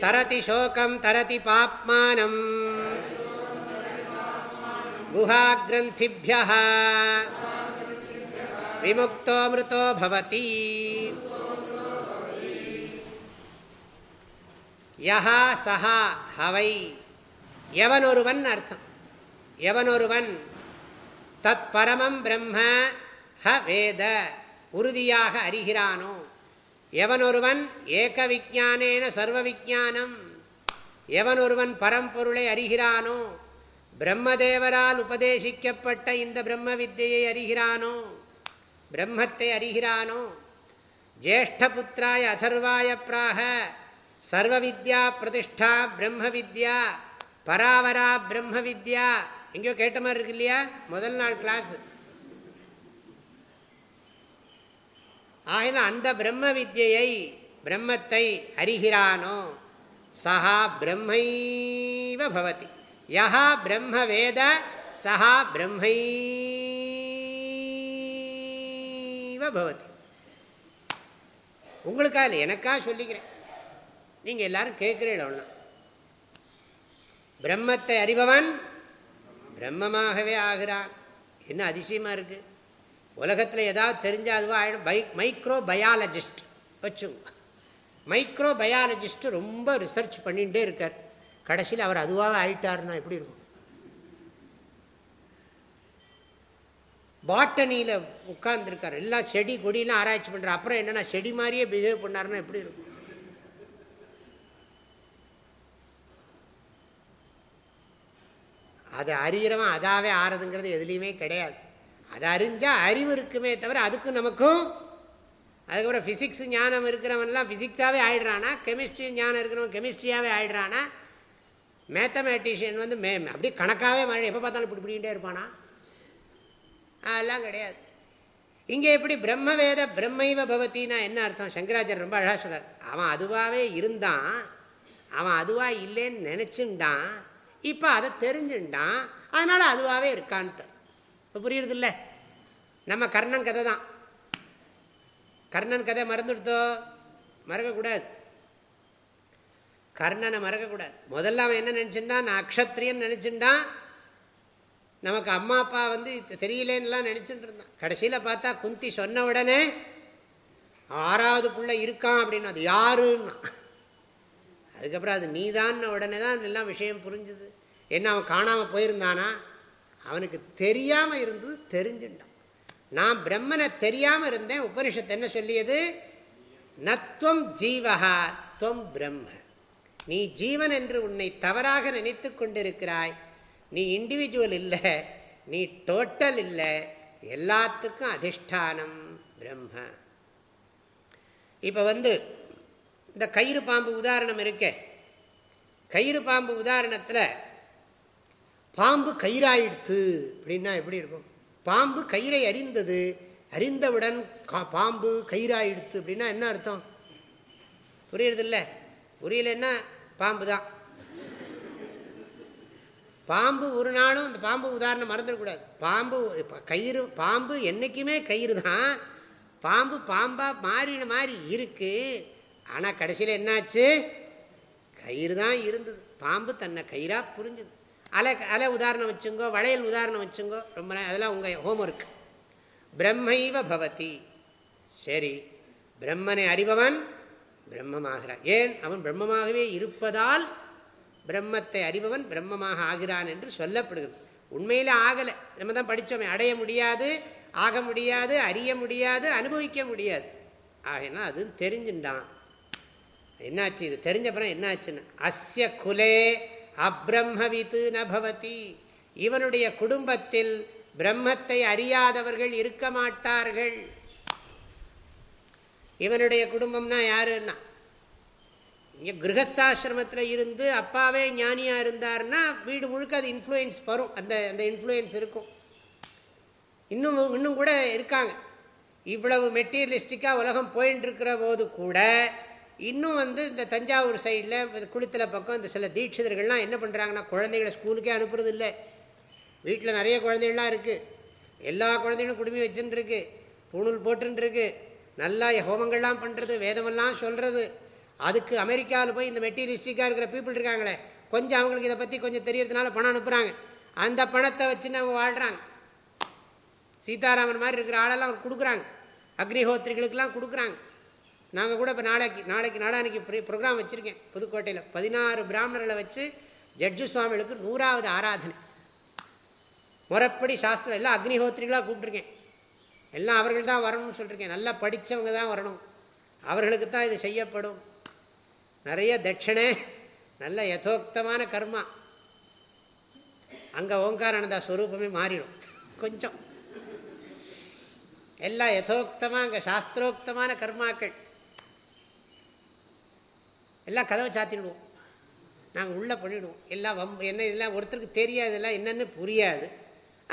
தரதி சோகம் தரதி பாப்மானம் குஹாகிரந்திபிய விமுக்தோ மிருதோ பவதி யஹா சஹா ஹவை. எவனொருவன் அர்த்தம்? எவனொருவன்? தத் பரமம் பிரம்ம ஹ வேத. உறுதியாக அறிகிறானோ? எவனொருவன்? ஏக விஜானேன சர்வ விஜானம் எவனொருவன் பரம்பொருளை அறிகிறானோ? பிரம்மதேவரால் உபதேசிக்கப்பட்ட இந்த பிரம்ம வித்தியை அறிகிறானோ? பிரம்மத்தை அறிகிறானோ? ஜேஷ்டபுத்திராய அதர்வாய பிராக சர்வ வித்யா பிரதிஷ்டா பிரம்ம வித்யா பராவரா பிரம்ம வித்யா எங்கேயோ கேட்ட மாதிரி இருக்கு இல்லையா? முதல் நாள் கிளாஸ் ஆகினா அந்த பிரம்ம வித்யை பிரம்மத்தை அறிகிறானோ சஹா பிரம்மைவ பவதி. யஹா பிரம்ம வேத சஹா பிரம்மைவ பவதி. உங்களுக்கா இல்லை எனக்கா சொல்லிக்கிறேன். நீங்கள் எல்லாரும் கேட்குறீங்க ஒன்றா பிரம்மத்தை அறிபவன் பிரம்மமாகவே ஆகிறான். என்ன அதிசயமாக இருக்குது உலகத்தில் ஏதாவது தெரிஞ்சால் அதுவாக ஆகிடும் பை மைக்ரோ பயாலஜிஸ்ட் வச்சுங்க மைக்ரோ பயாலஜிஸ்ட்டு ரொம்ப ரிசர்ச் பண்ணிகிட்டே இருக்கார். கடைசியில் அவர் அதுவாகவே ஆயிட்டாருன்னா எப்படி இருக்கும்? பாட்டனியில் உட்கார்ந்துருக்கார். எல்லா செடி கொடியெலாம் ஆராய்ச்சி பண்ணுறார் அப்புறம் என்னென்னா செடி மாதிரியே பிஹேவ் பண்ணாருன்னா எப்படி இருக்கும்? அதை அறிகிறவன் அதாவே ஆறதுங்கிறது எதுலேயுமே கிடையாது. அதை அறிஞ்சால் அறிவு இருக்குமே தவிர அதுக்கும் நமக்கும் அதுக்கப்புறம் ஃபிசிக்ஸ் ஞானம் இருக்கிறவன்லாம் ஃபிசிக்ஸாகவே ஆயிடுறானா கெமிஸ்ட்ரி ஞானம் இருக்கிறவன் கெமிஸ்ட்ரியாகவே ஆயிடுறானா மேத்தமேட்டிஷியன் வந்து மே அப்படியே கணக்காகவே மாறி எப்போ பார்த்தாலும் இப்படி பிடிக்கிட்டே இருப்பானா? அதெல்லாம் கிடையாது. இங்கே எப்படி பிரம்மவேத பிரம்மைவ பவத்தின்னா என்ன அர்த்தம்? சங்கராச்சாரியர் ரொம்ப அழகாக சொல்கிறார் அவன் அதுவாகவே இருந்தான். அவன் அதுவாக இல்லைன்னு நினச்சிண்டான். இப்போ அதை தெரிஞ்சுட்டான் அதனால் அதுவாகவே இருக்கான்ட்டு. இப்போ புரியுறதில்ல. நம்ம கர்ணன் கதை தான். கர்ணன் கதை மறந்துடுத்தோ மறக்கக்கூடாது. கர்ணனை மறக்கக்கூடாது. முதல்ல அவன் என்ன நினச்சிட்டான்? நான் அக்ஷத்ரியன்னு நினச்சிட்டான் நமக்கு அம்மா அப்பா வந்து தெரியலேன்னுலாம் நினச்சிட்டு இருந்தான். கடைசியில் பார்த்தா குந்தி சொன்ன உடனே ஆறாவது பிள்ளை இருக்கான் அப்படின்னு அது யாருன்னா? அதுக்கப்புறம் அது நீதான்னு உடனே தான் எல்லாம் விஷயம் புரிஞ்சுது. என்ன அவன் காணாமல் போயிருந்தானா? அவனுக்கு தெரியாமல் இருந்தது தெரிஞ்சுட்டான். நான் பிரம்மனை தெரியாமல் இருந்தேன். உபனிஷத்து என்ன சொல்லியது? நத்வம் ஜீவகா துவம் பிரம்ம. நீ ஜீவன் என்று உன்னை தவறாக நினைத்து கொண்டிருக்கிறாய். நீ இண்டிவிஜுவல் இல்லை. நீ டோட்டல் இல்லை. எல்லாத்துக்கும் அதிஷ்டானம் பிரம்ம. இப்போ வந்து இந்த கயிறு பாம்பு உதாரணம் இருக்கே. கயிறு பாம்பு உதாரணத்தில் பாம்பு கயிறாயிடுத்து அப்படின்னா எப்படி இருக்கும்? பாம்பு கயிறை அறிந்தது அறிந்தவுடன் பாம்பு கயிறாயிடுத்து அப்படின்னா என்ன அர்த்தம்? புரியுறதில்ல. புரியலன்னா பாம்பு தான் பாம்பு ஒரு நாளும் இந்த பாம்பு உதாரணம் மறந்துடக்கூடாது. பாம்பு கயிறு பாம்பு என்றைக்குமே கயிறு தான் பாம்பு பாம்பாக மாறின மாதிரி இருக்குது ஆனால் கடைசியில் என்னாச்சு? கயிறு தான் இருந்தது. பாம்பு தன்னை கயிறாக புரிஞ்சுது. அலை அலை உதாரணம் வச்சுங்கோ வளையல் உதாரணம் வச்சுங்கோ ரொம்ப அதெல்லாம் உங்கள் ஹோம்ஒர்க் பிரம்மைவ பவதி. சரி பிரம்மனை அறிபவன் பிரம்மமாகிறான். ஏன்? அவன் பிரம்மமாகவே இருப்பதால் பிரம்மத்தை அறிபவன் பிரம்மமாக ஆகிறான் என்று சொல்லப்படுகிறது. உண்மையில் ஆகலை. நம்ம தான் படித்தோமே அடைய முடியாது ஆக முடியாது அறிய முடியாது அனுபவிக்க முடியாது. ஆகினா அது தெரிஞ்சுட்டான். என்னாச்சு? இது தெரிஞ்சப்புறம் என்னாச்சுன்னு? அஸ்ய குலே அப்ரம்மவித்து நபவதி இவனுடைய குடும்பத்தில் பிரம்மத்தை அறியாதவர்கள் இருக்க மாட்டார்கள். இவனுடைய குடும்பம்னா யாருன்னா? இங்கே கிரகஸ்தாசிரமத்தில் இருந்து அப்பாவே ஞானியாக இருந்தார்னா வீடு முழுக்க அது இன்ஃப்ளூயன்ஸ் வரும். அந்த அந்த இன்ஃப்ளூயன்ஸ் இருக்கும். இன்னும் இன்னும் கூட இருக்காங்க. இவ்வளவு மெட்டீரியலிஸ்டிக்காக உலகம் போயின்னு இருக்கிற போது கூட இன்னும் வந்து இந்த தஞ்சாவூர் சைடில் குளித்தல பக்கம் இந்த சில தீட்சிதர்கள்லாம் என்ன பண்ணுறாங்கன்னா குழந்தைகளை ஸ்கூலுக்கே அனுப்புறது இல்லை வீட்டில் நிறைய குழந்தைகள்லாம் இருக்குது எல்லா குழந்தைகளும் குடுமி வச்சுட்டுருக்கு பூணூல் போட்டுருக்கு நல்லா ஹோமங்கள்லாம் பண்ணுறது வேதமெல்லாம் சொல்கிறது அதுக்கு அமெரிக்காவில் போய் இந்த மெட்டீரியலிஸ்டிக்காக இருக்கிற பீப்புள் இருக்காங்களே கொஞ்சம் அவங்களுக்கு இதை பற்றி கொஞ்சம் தெரியறதுனால பணம் அனுப்புகிறாங்க அந்த பணத்தை வச்சுன்னு அவங்க வாழ்கிறாங்க சீதாராமன் மாதிரி இருக்கிற ஆளெல்லாம் கொடுக்குறாங்க. அக்னிஹோத்திரிகளுக்கெல்லாம் கொடுக்குறாங்க. நாங்கள் கூட இப்போ நாளைக்கு நாளைக்கு நாடானிக்கு ப்ரோக்ராம் வச்சுருக்கேன் புதுக்கோட்டையில். பதினாறு பிராமணர்களை வச்சு ஜட்ஜு சுவாமிகளுக்கு நூறாவது ஆராதனை. முறைப்படி சாஸ்திரம் எல்லாம் அக்னிஹோத்திரிகளாக கூப்பிட்ருக்கேன் எல்லாம் அவர்கள் தான் வரணும்னு சொல்லியிருக்கேன் நல்லா படித்தவங்க தான் வரணும். அவர்களுக்கு தான் இது செய்யப்படும். நிறைய தட்சிணை நல்ல யதோக்தமான கர்மா. அங்கே ஓங்காரானந்தா ஸ்வரூபமே மாறிடும். கொஞ்சம். எல்லாம் யதோக்தமாக அங்கே சாஸ்திரோக்தமான கர்மாக்கள். எல்லாம் கதவை சாத்திடுவோம். நாங்கள் உள்ளே பண்ணிவிடுவோம் எல்லாம் வம்பு என்ன இதெல்லாம் ஒருத்தருக்கு தெரியாதெல்லாம் என்னென்னு புரியாது.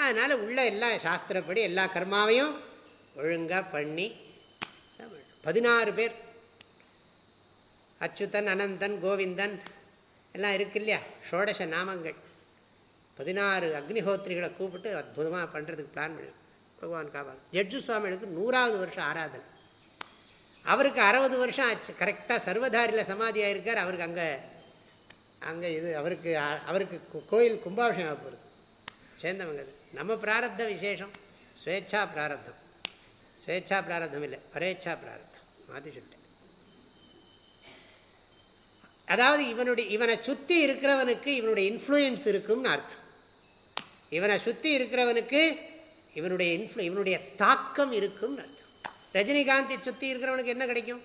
அதனால் உள்ள எல்லாம் சாஸ்திரப்படி எல்லா கர்மாவையும் ஒழுங்காக பண்ணி பதினாறு பேர். அச்சுதன் அனந்தன் கோவிந்தன் எல்லாம் இருக்கு இல்லையா? ஷோடச நாமங்கள். பதினாறு அக்னிஹோத்திரிகளை கூப்பிட்டு அற்புதமாக பண்ணுறதுக்கு பிளான் பண்ணி பகவான் காப்பாது ஜட்ஜு சுவாமிகளுக்கு நூறாவது வருஷம் ஆராதனை. அவருக்கு அறுபது வருஷம் ஆச்சு. கரெக்டாக சர்வதாரியில் சமாதி ஆகிருக்கார் அவருக்கு அங்கே அங்கே இது அவருக்கு அவருக்கு கோயில் கும்பாபிஷேகம் போகிறது சேர்ந்தவங்க அது. நம்ம பிராரப்த விசேஷம். ஸ்வேச்சா பிராரப்தம். ஸ்வேச்சா பிராரப்தம் இல்லை பரேச்சா பிராரப்தம். மாற்றி சொல்லிட்டேன். அதாவது இவனுடைய இவனை சுற்றி இருக்கிறவனுக்கு இவனுடைய இன்ஃப்ளூயன்ஸ் இருக்கும்னு அர்த்தம். இவனை சுற்றி இருக்கிறவனுக்கு இவனுடைய இன்ஃப்ளு இவனுடைய தாக்கம் இருக்கும்னு அர்த்தம். ரஜினிகாந்தை சுற்றி இருக்கிறவனுக்கு என்ன கிடைக்கும்?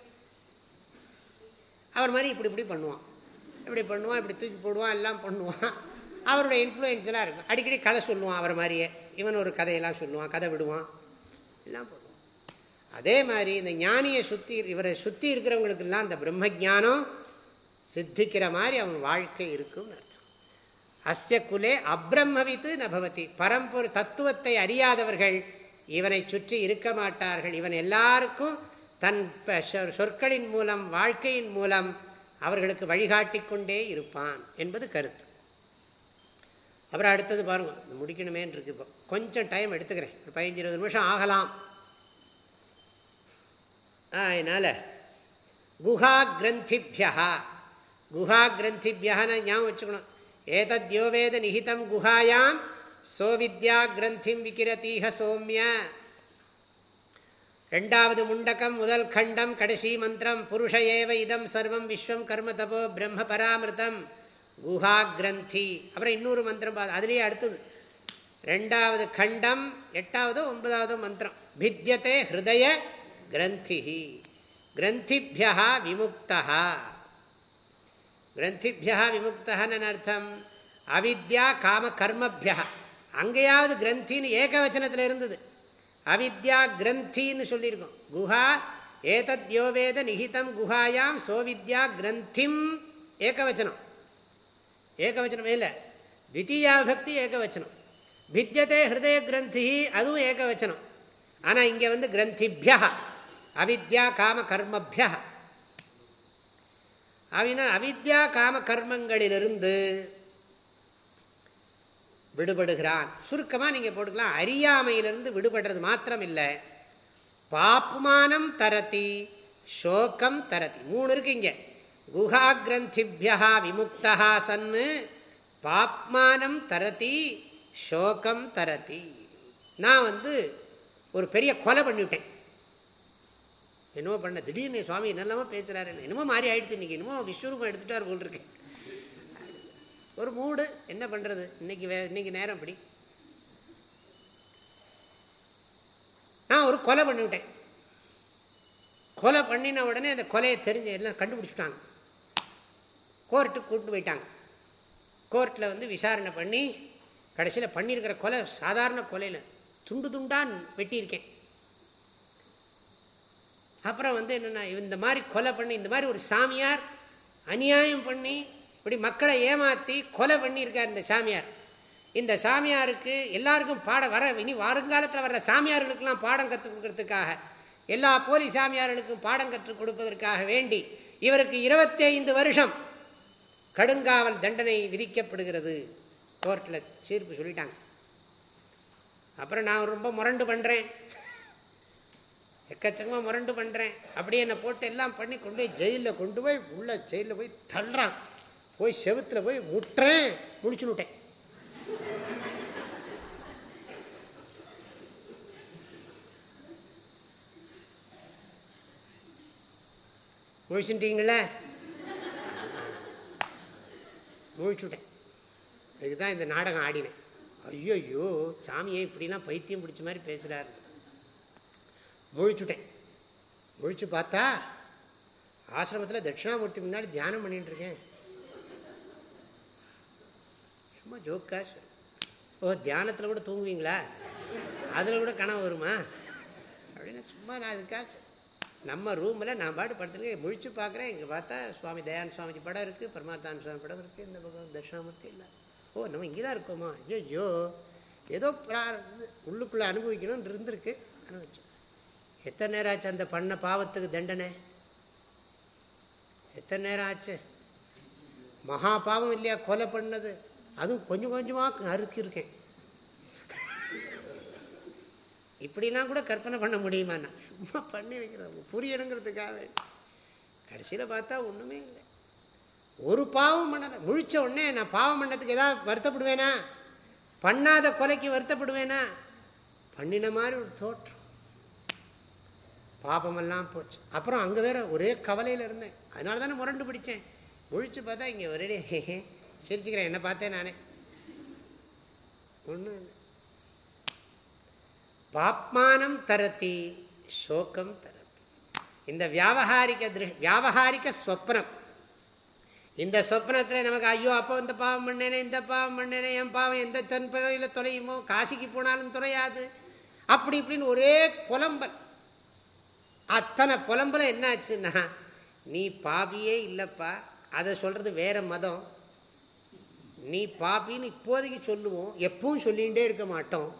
அவர் மாதிரி இப்படி இப்படி பண்ணுவான். இப்படி பண்ணுவான் இப்படி தூக்கி போடுவான் எல்லாம் பண்ணுவான். அவருடைய இன்ஃப்ளூயன்ஸ் எல்லாம் இருக்கும். அடிக்கடி கதை சொல்லுவான் அவர் மாதிரியே. இவன் ஒரு கதையெல்லாம் சொல்லுவான் கதை விடுவான். எல்லாம் பண்ணுவான். அதே மாதிரி இந்த ஞானியை சுற்றி இவரை சுற்றி இருக்கிறவங்களுக்கெல்லாம் இந்த பிரம்ம ஜானம் சித்திக்கிற மாதிரி அவன் வாழ்க்கை இருக்கும்னு அர்த்தம். அஸ்ய குலே அப்ரம்மவித்து நபவதி. பரம்பொரு தத்துவத்தை அறியாதவர்கள் இவனை சுற்றி இருக்க மாட்டார்கள். இவன் எல்லாருக்கும் தன் சொற்களின் மூலம் வாழ்க்கையின் மூலம் அவர்களுக்கு வழிகாட்டி கொண்டே இருப்பான் என்பது கருத்து. அப்புறம் அடுத்தது பாருங்க முடிக்கணுமேன்னு இருக்கு இப்போ. கொஞ்சம் டைம் எடுத்துக்கிறேன். ஒரு பதினஞ்சு இருபது நிமிஷம் ஆகலாம். அதனால் குஹா கிரந்திபியா குஹா கிரந்திபியான்னு ஞாபகம் வச்சுக்கணும் ஏதத்யோவேத நிகிதம் நிஹிதம் குஹாயாம் சோவித்யா கிரந்திம் விக்கிரதீக சோமிய. ரெண்டாவது முண்டகம் முதல் கண்டம் கடைசி மந்திரம் புருஷ ஏவ இதம் சர்வம் விஸ்வம் கர்ம தபோ பிரம்ம பராமிருதம் குஹா கிரந்தி அப்புறம் இன்னொரு மந்திரம் அதுலேயே அடுத்தது. ரெண்டாவது கண்டம் எட்டாவது ஒன்பதாவது மந்திரம். பித்தியத்தை ஹிருதய கிரந்தி கிரந்திபியா விமுக்தா கிரந்திபியா விமுக்தான்னு அர்த்தம்? அவித்யா காம கர்மபியா. அங்கேயாவது கிரந்தின்னு ஏகவச்சனத்தில் இருந்தது. அவித்யா கிரந்தின்னு சொல்லியிருக்கோம். குஹா ஏதத் யோவேத நிகிதம் குஹாயாம் சோவித்யா கிரந்திம் ஏகவச்சனம். ஏகவச்சனமே இல்லை. தித்தீயாபக்தி ஏகவச்சனம். பித்தியதே ஹிருதய கிரந்தி அதுவும் ஏகவச்சனம். ஆனால் இங்கே வந்து கிரந்திபியா அவித்யா காம கர்மபியா. அப்படின்னா அவித்யா காம கர்மங்களிலிருந்து விடுபடுகிறான். சுருக்கமாக நீங்கள் போட்டுக்கலாம். அறியாமையிலிருந்து விடுபடுறது மாத்திரம் இல்லை பாப்மானம் தரதி சோகம் தரதி. மூணு இருக்குங்க குஹா கிரந்திபியா விமுக்தா சன்னு. பாப்மானம் தரதி சோகம் தரதி. நான் வந்து ஒரு பெரிய கொலை பண்ணிவிட்டேன் என்னமோ பண்ண திடீர்னு சுவாமி என்னெல்லாமோ பேசுகிறாரு என்னமோ மாறி ஆகிடுது இன்றைக்கி என்னமோ விஸ்வரூபம் எடுத்துட்டார் போல் இருக்கேன் ஒரு மூடு என்ன பண்ணுறது இன்னைக்கு வே இன்னைக்கு நேரம் இப்படி. நான் ஒரு கொலை பண்ணிவிட்டேன். கொலை பண்ணின உடனே அந்த கொலையை தெரிஞ்ச எல்லாம் கண்டுபிடிச்சிட்டாங்க. கோர்ட்டுக்கு கூப்பிட்டு போயிட்டாங்க. கோர்ட்டில் வந்து விசாரணை பண்ணி கடைசியில் பண்ணியிருக்கிற கொலை சாதாரண கொலையில் துண்டு துண்டாக வெட்டியிருக்கேன். அப்புறம் வந்து என்னென்னா இந்த மாதிரி கொலை பண்ணி இந்த மாதிரி ஒரு சாமியார் அநியாயம் பண்ணி இப்படி மக்களை ஏமாற்றி கொலை பண்ணியிருக்கார் இந்த சாமியார். இந்த சாமியாருக்கு எல்லாருக்கும் பாடம் வர இனி வருங்காலத்தில் வர்ற சாமியார்களுக்கெல்லாம் பாடம் கற்றுக் கொடுக்கறதுக்காக எல்லா போலி சாமியார்களுக்கும் பாடம் கற்றுக் கொடுப்பதற்காக வேண்டி இவருக்கு இருபத்தி ஐந்து வருஷம் கடுங்காவல் தண்டனை விதிக்கப்படுகிறது. கோர்ட்டில் தீர்ப்பு சொல்லிட்டாங்க. அப்புறம் நான் ரொம்ப முரண்டு பண்ணுறேன் எக்கச்சக்கமாக முரண்டு பண்ணுறேன் அப்படியே என்னை போட்டு எல்லாம் பண்ணி கொண்டு போய் ஜெயிலில் கொண்டு போய் உள்ள ஜெயிலில் போய் தள்ளுறான். போய் செவுத்தில் போய் முட்டுறேன் முடிச்சுன்னுட்டேன் முழிச்சுட்டீங்களே முழிச்சுட்டேன் அதுக்கு தான் இந்த நாடகம் ஆடினேன். ஐயோ சாமியை இப்படிலாம் பைத்தியம் பிடிச்ச மாதிரி பேசுகிறாரு முழிச்சுட்டேன் முழிச்சு பார்த்தா ஆசிரமத்தில் தட்சிணாமூர்த்தி முன்னாடி தியானம் பண்ணிட்டுருக்கேன் இருக்கேன் சும்மா ஜோக்கா ஓ தியானத்தில் கூட தூங்குவீங்களா? அதில் கூட கனவு வருமா? அப்படின்னு சும்மா நான் அதுக்காச்சும் நம்ம ரூமில் நான் பாட்டு படுத்துருக்கேன் முழிச்சு பார்க்குறேன் இங்கே பார்த்தா சுவாமி தயானு சுவாமிஜி படம் இருக்குது பரமாத்தான் சுவாமி படம் இருக்குது இந்த பக்கம் தட்சிணாமூர்த்தி இல்லை. ஓ நம்ம இங்கே தான் இருக்கோமா? ஐயோ ஏதோ உள்ளுக்குள்ளே அனுபவிக்கணும்னு இருந்திருக்கு. அனுபவிச்சு எத்தனை நேரம் ஆச்சு அந்த பண்ண பாவத்துக்கு தண்டனை? எத்தனை நேரம் ஆச்சு? மகா பாவம் இல்லையா கொலை பண்ணது? அதுவும் கொஞ்சம் கொஞ்சமாக அறுத்திருக்கேன். இப்படிலாம் கூட கற்பனை பண்ண முடியுமா நான் சும்மா பண்ணி வைக்கிறேன். புரியணுங்கிறதுக்காக கடைசியில் பார்த்தா ஒன்றுமே இல்லை. ஒரு பாவம் பண்ணதை முழிச்ச உடனே நான் பாவம் பண்ணதுக்கு ஏதாவது வருத்தப்படுவேனா? பண்ணாத கொலைக்கு வருத்தப்படுவேனா? பண்ணின மாதிரி ஒரு தோற்றம். பாபமெல்லாம் போச்சு. அப்புறம் அங்கே வேற ஒரே கவலையில் இருந்தேன். அதனால தானே முரண்டு பிடிச்சேன். முழிச்சு பார்த்தா இங்கே ஒரே சிரிச்சுக்கிறேன் என்ன பார்த்தேன் நானே. ஒன்றும் இல்லை. பாப்மானம் தரத்தி சோகம் தரத்தி. இந்த வியாபகாரிக திரு வியாபகாரிக ஸ்வப்னம் இந்த சொப்னத்தில் நமக்கு ஐயோ அப்போ இந்த பாவம் பண்ணேனே இந்த பாவம் பண்ணேனே என் பாவம் எந்த தென்பிறையில் தொலையுமோ காசிக்கு போனாலும் துறையாது அப்படி இப்படின்னு ஒரே புலம்பல். அத்தனை புலம்பல என்னாச்சுன்னா நீ பாபியே இல்லைப்பா. அதை சொல்கிறது வேற மதம். நீ பாப்பின்னு இப்போதைக்கு சொல்லுவோம். எப்பவும் சொல்லிகிட்டே இருக்க மாட்டோம்.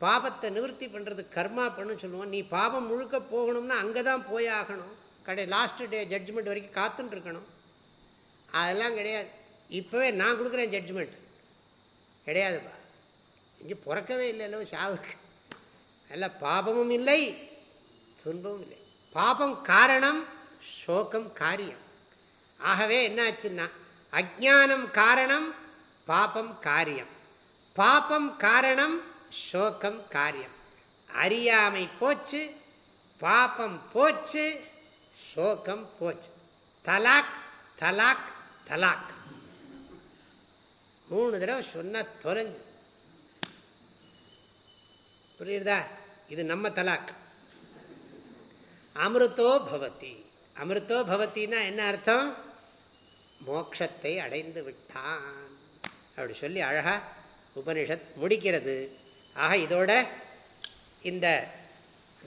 பாபத்தை நிவர்த்தி பண்ணுறது கர்மா பண்ணு சொல்லுவோம். நீ பாபம் முழுக்க போகணும்னா அங்கே தான் போய் ஆகணும். கடை லாஸ்ட் டே ஜட்ஜ்மெண்ட் வரைக்கும் காத்துன்னு இருக்கணும். அதெல்லாம் கிடையாது. இப்போவே நான் கொடுக்குறேன் ஜட்ஜ்மெண்ட் கிடையாதுப்பா. இங்கே பிறக்கவே இல்லைல்ல சாவுக்கு. அதில் பாபமும் இல்லை துன்பமும் இல்லை. பாபம் காரணம் சோகம் காரியம். ஆகவே என்னாச்சுன்னா அஜானம் காரணம் பாபம் காரியம். பாபம் காரணம் சோகம் காரியம். அறியாமை போச்சு பாபம் போச்சு சோகம் போச்சு. தலாக் தலாக் தலாக். மூணு தடவை சொன்ன தொலைஞ்சு. புரியுதா? இது நம்ம தலாக். அமிர்தோ பவதி. அமிர்தோ பவத்தின்னா என்ன அர்த்தம்? மோக்ஷத்தை அடைந்து விட்டான். அப்படி சொல்லி அழகாக உபனிஷத் முடிக்கிறது. ஆக இதோட இந்த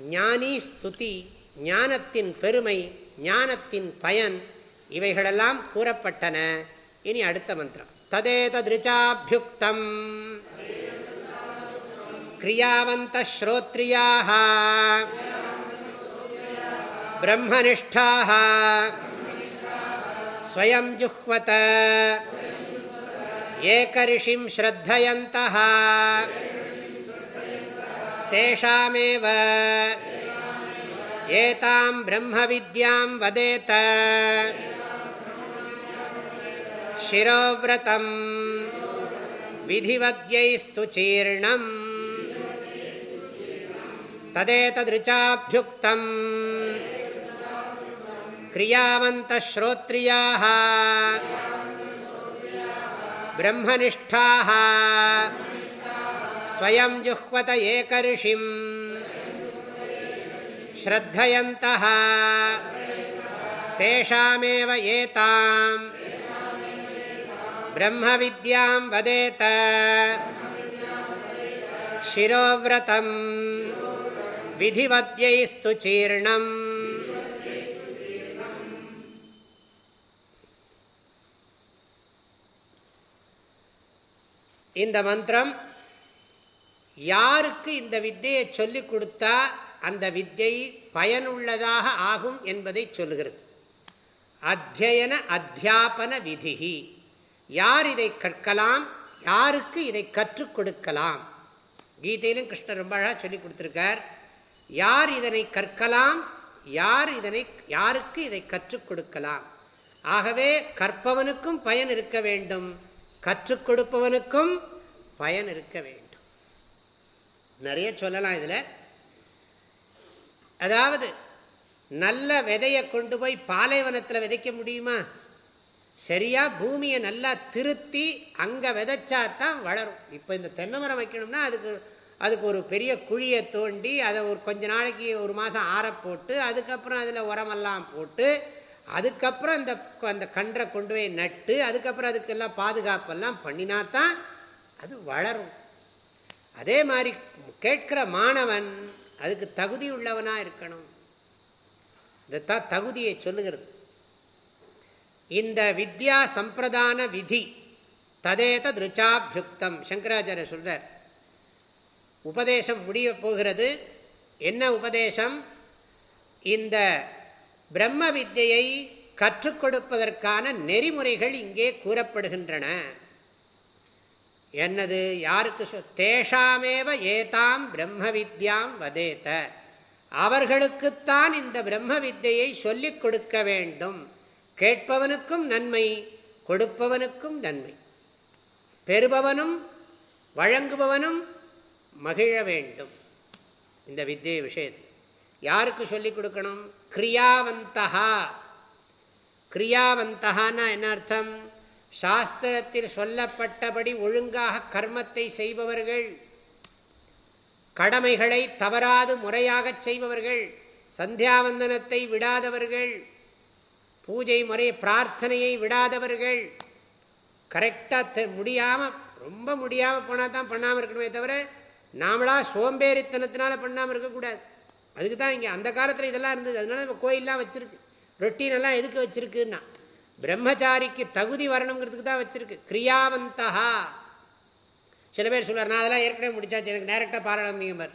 ஞானி ஸ்துதி ஞானத்தின் பெருமை ஞானத்தின் பயன் இவைகளெல்லாம் கூறப்பட்டன. இனி அடுத்த மந்திரம். ததேததிருச்சாபியுக்தம் கிரியாவந்த ஸ்ரோத்ரியாக பிரம்மனிஷ்டாக स्वयं जुह्वत। एकऋषिं श्रद्धयन्तः। तेषामेव। एतां ब्रह्मविद्यां वदेत। शिरोव्रतं विधिवद्यैस्तु चीर्णम्। तदेतदृचाभ्युक्तम्। क्रियावन्तश्रोत्रियाः। ब्रह्मनिष्ठाः। स्वयं जुह्वत एकऋषिम्। श्रद्धयन्तः। तेषामेव एताम्। ब्रह्मविद्यां वदेत। शिरोव्रतं विधिवद्यैस्तु चीर्णम् இந்த மந்திரம் யாருக்கு இந்த வித்தையை சொல்லிக் கொடுத்தா அந்த வித்தியை பயனுள்ளதாக ஆகும் என்பதை சொல்கிறது அத்தியன அத்தியாபன விதிகி யார் இதை கற்கலாம்? யாருக்கு இதை கற்றுக் கொடுக்கலாம்? கீதையிலும் கிருஷ்ணர் ரொம்ப அழகாக சொல்லி கொடுத்துருக்கார். யார் இதனை கற்கலாம்? யார் இதனை யாருக்கு இதை கற்றுக் கொடுக்கலாம்? ஆகவே கற்பவனுக்கும் பயன் இருக்க வேண்டும். கற்றுக் கொடுப்பவனுக்கும் பயன் இருக்க வேண்டும். நிறைய சொல்லலாம் இதில். அதாவது நல்ல விதையை கொண்டு போய் பாலைவனத்தில் விதைக்க முடியுமா? சரியாக பூமியை நல்லா திருத்தி அங்கே விதைச்சா தான் வளரும். இப்போ இந்த தென்னை மரம் வைக்கணும்னா அதுக்கு அதுக்கு ஒரு பெரிய குழியை தோண்டி அதை ஒரு கொஞ்ச நாளைக்கு ஒரு மாதம் ஆற போட்டு அதுக்கப்புறம் அதில் உரமெல்லாம் போட்டு அதுக்கப்புறம் அந்த அந்த கன்றை கொண்டு போய் நட்டு அதுக்கப்புறம் அதுக்கெல்லாம் பாதுகாப்பெல்லாம் பண்ணினா தான் அது வளரும். அதே மாதிரி கேட்கிற மாணவன் அதுக்கு தகுதி உள்ளவனாக இருக்கணும். இதைத்தான் தகுதியை சொல்லுகிறது. இந்த வித்யா சம்பிரதான விதி ததேத திருச்சாபியுக்தம். சங்கராச்சாரிய சொல்கிறார் உபதேசம் முடிய போகிறது. என்ன உபதேசம்? இந்த பிரம்ம வித்தியை கற்றுக் கொடுப்பதற்கான நெறிமுறைகள் இங்கே கூறப்படுகின்றன. என்னது? யாருக்கு சொ தேஷாமேவ ஏதாம் பிரம்ம வித்யாம் வதேத்த அவர்களுக்குத்தான் இந்த பிரம்ம வித்தியை சொல்லிக் கொடுக்க வேண்டும். கேட்பவனுக்கும் நன்மை கொடுப்பவனுக்கும் நன்மை. பெறுபவனும் வழங்குபவனும் மகிழ வேண்டும். இந்த வித்தியை விஷயத்தில். யாருக்கு சொல்லிக் கொடுக்கணும்? கிரியாவந்தகா கிரியாவந்தகான்னா என்ன அர்த்தம்? சாஸ்திரத்தில் சொல்லப்பட்டபடி ஒழுங்காக கர்மத்தை செய்பவர்கள் கடமைகளை தவறாது முறையாகச் செய்பவர்கள் சந்தியாவந்தனத்தை விடாதவர்கள் பூஜை முறை பிரார்த்தனையை விடாதவர்கள் கரெக்டாக முடியாமல் ரொம்ப முடியாமல் போனால் தான் பண்ணாமல் இருக்கணுமே தவிர நாமளாக சோம்பேறித்தனத்தினால பண்ணாமல் இருக்கக்கூடாது. அதுக்கு தான் இங்கே அந்த காலத்தில் இதெல்லாம் இருந்தது. அதனால நம்ம கோயிலெலாம் வச்சுருக்கு. ரொட்டீனெல்லாம் எதுக்கு வச்சுருக்குன்னா பிரம்மச்சாரிக்கு தகுதி வரணுங்கிறதுக்கு தான் வச்சுருக்கு. கிரியாவந்தா சில பேர் சொல்லுவார் நான் அதெல்லாம் ஏற்கனவே முடிச்சாச்சு. எனக்கு டேரெக்டாக பாராடாமீங்க பார்.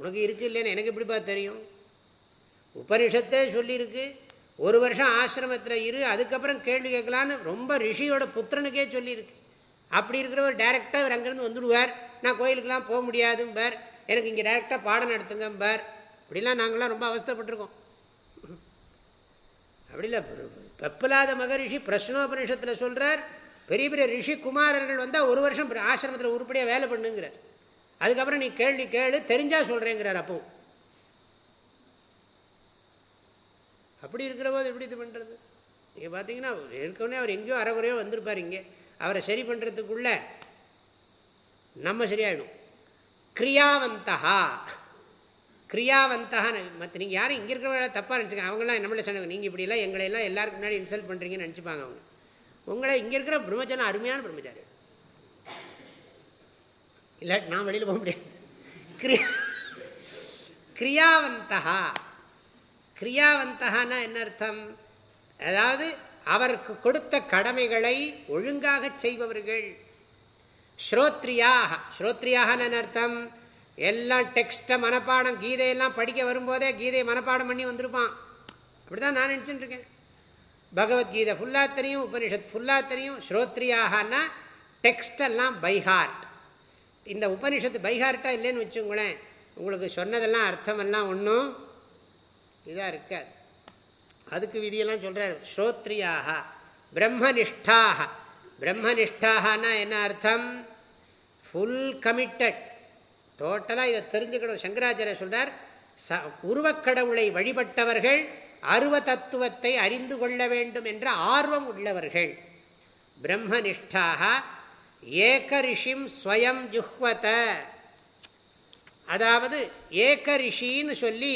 உனக்கு இருக்குது இல்லைன்னு எனக்கு எப்படி தெரியும்? உபனிஷத்தே சொல்லியிருக்கு. ஒரு வருஷம் ஆசிரமத்தில் இரு அதுக்கப்புறம் கேள்வி கேட்கலான்னு ரொம்ப ரிஷியோட புத்திரனுக்கே சொல்லியிருக்கு. அப்படி இருக்கிறவர் டேரெக்டாக அவர் அங்கேருந்து வந்துடுவார். நான் கோயிலுக்கெலாம் போக முடியாதும்பார். எனக்கு இங்கே டேரெக்டாக பாடம் நடத்துங்கம்பார். அப்படிலாம் நாங்களாம் ரொம்ப அவஸ்தப்பட்டிருக்கோம். அப்படி இல்லை பெப்பலாத மகரிஷி பிரஷ்னோபனிஷத்தில் சொல்கிறார் பெரிய பெரிய ரிஷி குமாரர்கள் வந்தால் ஒரு வருஷம் ஆசிரமத்தில் உருப்படியாக வேலை பண்ணுங்கிறார். அதுக்கப்புறம் நீ கேள்வி கேளு தெரிஞ்சால் சொல்கிறேங்கிறார் அப்பவும். அப்படி இருக்கிற போது எப்படி இது பண்ணுறது நீங்கள் பார்த்தீங்கன்னா ஏற்கனவே அவர் எங்கேயோ அறகுறையோ வந்திருப்பார் இங்கே. அவரை சரி பண்ணுறதுக்குள்ள நம்ம சரியாயிடும். கிரியாவந்தகா கிரியாவந்தகான்னு மற்ற நீங்கள் யாரும் இங்கே இருக்கிறவங்கள தப்பாக நினச்சிக்க அவங்களாம் நம்மளே சொன்னாங்க நீங்கள் இப்படிலாம் எங்களையெல்லாம் எல்லாருக்கும் முன்னாடி இன்சல்ட் பண்ணுறீங்கன்னு நினச்சிப்பாங்க அவங்க. உங்களை இங்கே இருக்கிற பிரம்மச்சாரம் அருமையான பிரம்மச்சாரி. இல்லை நான் வெளியில் போக முடியாது. கிரியா கிரியாவந்தகா கிரியாவந்தகான்னா என்ன அர்த்தம்? அதாவது அவருக்கு கொடுத்த கடமைகளை ஒழுங்காக செய்பவர்கள். ஸ்ரோத்ரியாக ஸ்ரோத்ரியாகன்னு அர்த்தம்? எல்லாம் டெக்ஸ்ட்டை மனப்பாடம் கீதையெல்லாம் படிக்க வரும்போதே கீதையை மனப்பாடம் பண்ணி வந்திருப்பான். அப்படி தான் நான் நினச்சிட்டு இருக்கேன். பகவத்கீதை ஃபுல்லாக தெரியும் உபனிஷத் ஃபுல்லாக தெரியும். ஸ்ரோத்ரியாகனா டெக்ஸ்டெல்லாம் பைஹார்ட் இந்த உபனிஷத்து பைஹார்ட்டாக இல்லைன்னு வச்சுங்களேன் உங்களுக்கு சொன்னதெல்லாம் அர்த்தமெல்லாம் ஒன்றும் இதாக இருக்காது. அதுக்கு விதியெல்லாம் சொல்கிறார் ஸ்ரோத்ரியாக பிரம்மனிஷ்டாக. பிரம்மனிஷ்டாகனா என்ன அர்த்தம்? ஃபுல் கமிட்டட் டோட்டலாக இதை தெரிஞ்சுக்கணும். சங்கராச்சாரிய சொல்கிறார் ச உருவக்கடவுளை வழிபட்டவர்கள் அருவ தத்துவத்தை அறிந்து கொள்ள வேண்டும் என்ற ஆர்வம் உள்ளவர்கள். பிரம்மனிஷ்டாக ஏகரிஷிம் ஸ்வயம் ஜுஹ்வத. அதாவது ஏகரிஷின்னு சொல்லி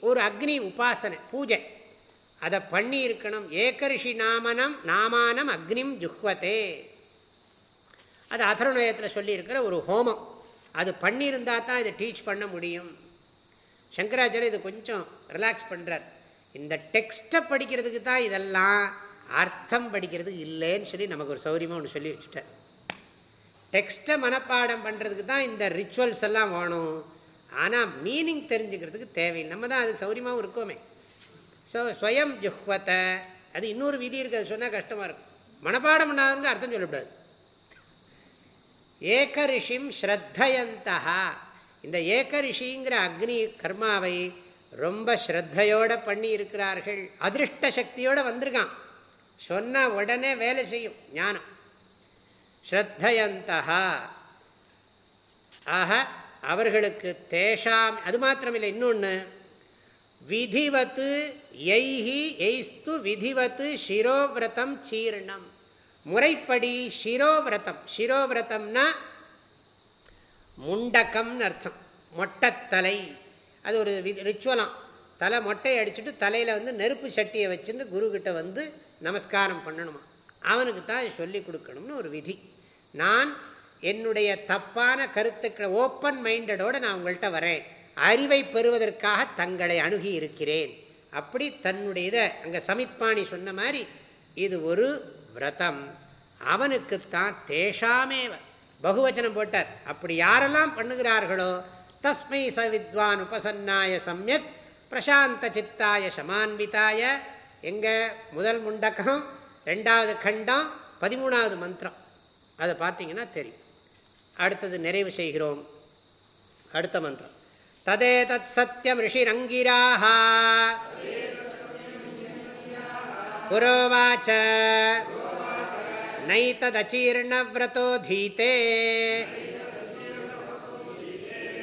ஒரு அக்னி உபாசனை பூஜை. அதை பண்ணி இருக்கணும். நாமனம் நாமானம் அக்னிம் ஜுஹ்வத்தே அது அதர்ணயத்தில் சொல்லியிருக்கிற ஒரு ஹோமம். அது பண்ணியிருந்தால் தான் இதை டீச் பண்ண முடியும். சங்கராச்சாரியர் இது கொஞ்சம் ரிலாக்ஸ் பண்ணுறார் இந்த டெக்ஸ்ட்டை படிக்கிறதுக்கு தான் இதெல்லாம் அர்த்தம் படிக்கிறதுக்கு இல்லைன்னு சொல்லி நமக்கு ஒரு சௌரியமாக ஒன்று சொல்லி வச்சுட்டார். டெக்ஸ்ட்டை மனப்பாடம் பண்ணுறதுக்கு தான் இந்த ரிச்சுவல்ஸ் எல்லாம் வேணும். ஆனால் மீனிங் தெரிஞ்சுக்கிறதுக்கு தேவையில்லை. நம்ம தான் அதுக்கு சௌரியமாகவும் இருக்கோமே. ஸோ ஸ்வயம் ஜுஹ்வத்தை அது இன்னொரு விதி இருக்குது அது சொன்னால் கஷ்டமாக இருக்கும். மனப்பாடம் பண்ணாதவங்க அர்த்தம் சொல்லக்கூடாது ஏகரிஷிம் ஸ்ரத்தையந்தா இந்த ஏகரிஷிங்கிற அக்னி கர்மாவை ரொம்ப ஸ்ரத்தையோடு பண்ணி இருக்கிறார்கள் அதிருஷ்ட சக்தியோடு வந்திருக்கான். சொன்ன உடனே வேலை செய்யும் ஞானம். ஸ்ரத்தையந்தா ஆக அவர்களுக்கு தேஷாம் அது மாத்திரமில்லை இன்னொன்று விதிவத்து எய்ஹி எய்ஸ்து விதிவத்து சிரோவிரதம் சீர்ணம். முறைப்படி சிரோவிரதம் சிரோவிரதம்னா முண்டக்கம்னு அர்த்தம். மொட்டத்தலை. அது ஒரு ரிச்சுவலாம் தலை மொட்டையை அடிச்சுட்டு தலையில் வந்து நெருப்பு சட்டியை வச்சுட்டு குருக்கிட்ட வந்து நமஸ்காரம் பண்ணணுமா? அவனுக்கு தான் சொல்லி கொடுக்கணும்னு ஒரு விதி. நான் என்னுடைய தப்பான கருத்துக்களை ஓப்பன் மைண்டடோடு நான் உங்கள்கிட்ட வரேன். அறிவை பெறுவதற்காக தங்களை அணுகி இருக்கிறேன். அப்படி தன்னுடைய இதை அங்கே சமித்பாணி சொன்ன மாதிரி இது ஒரு விரதம் அவனுக்குத்தான் தேஷாமேவ. பகுவச்சனம் போட்டார். அப்படி யாரெல்லாம் பண்ணுகிறார்களோ தஸ்மை ச வித்வான் உபசன்னாய சமயக் பிரசாந்த சித்தாய சமான்விதாய. எங்கள் முதல் முண்டக்கம் ரெண்டாவது கண்டம் பதிமூணாவது மந்திரம். அதை பார்த்தீங்கன்னா தெரியும். அடுத்தது நிறைவு செய்கிறோம். அடுத்த மந்திரம். ததே தத் சத்தியம் ரிஷிரங்கிராக புரோவாச்ச. நைத்ததச்சீர்ணவிரதோ தீதே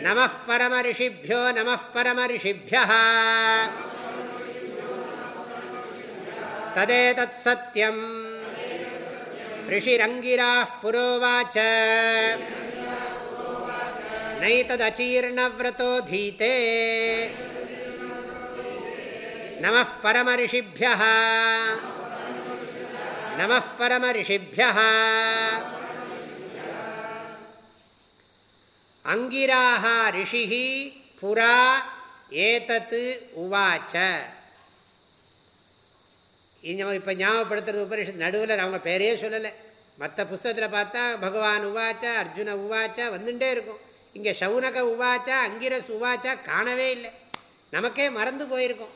நம பரமரிஷிபியோ நம பரமரிஷிபிய ததேதத் சத்தியம் ரிஷிரங்கிரா புரோவாச்ச நைத்ததச்சீர்ணவிரதோ தீதே நம பரமரிஷிபிய நம பரமரிஷிபிய அங்கிராக ரிஷி புறா ஏதத்து உவாச்ச நம்ம இப்போ ஞாபகப்படுத்துறது உபனிஷத்து நடுவில் அவங்க பேரே சொல்லலை. மற்ற புஸ்தகத்தில் பார்த்தா பகவான் உவாச்சா அர்ஜுன உவாச்சா வந்துட்டே இருக்கும். இங்கே சவுனக உவாச்சா அங்கிரஸ் உவாச்சா காணவே இல்லை. நமக்கே மறந்து போயிருக்கோம்.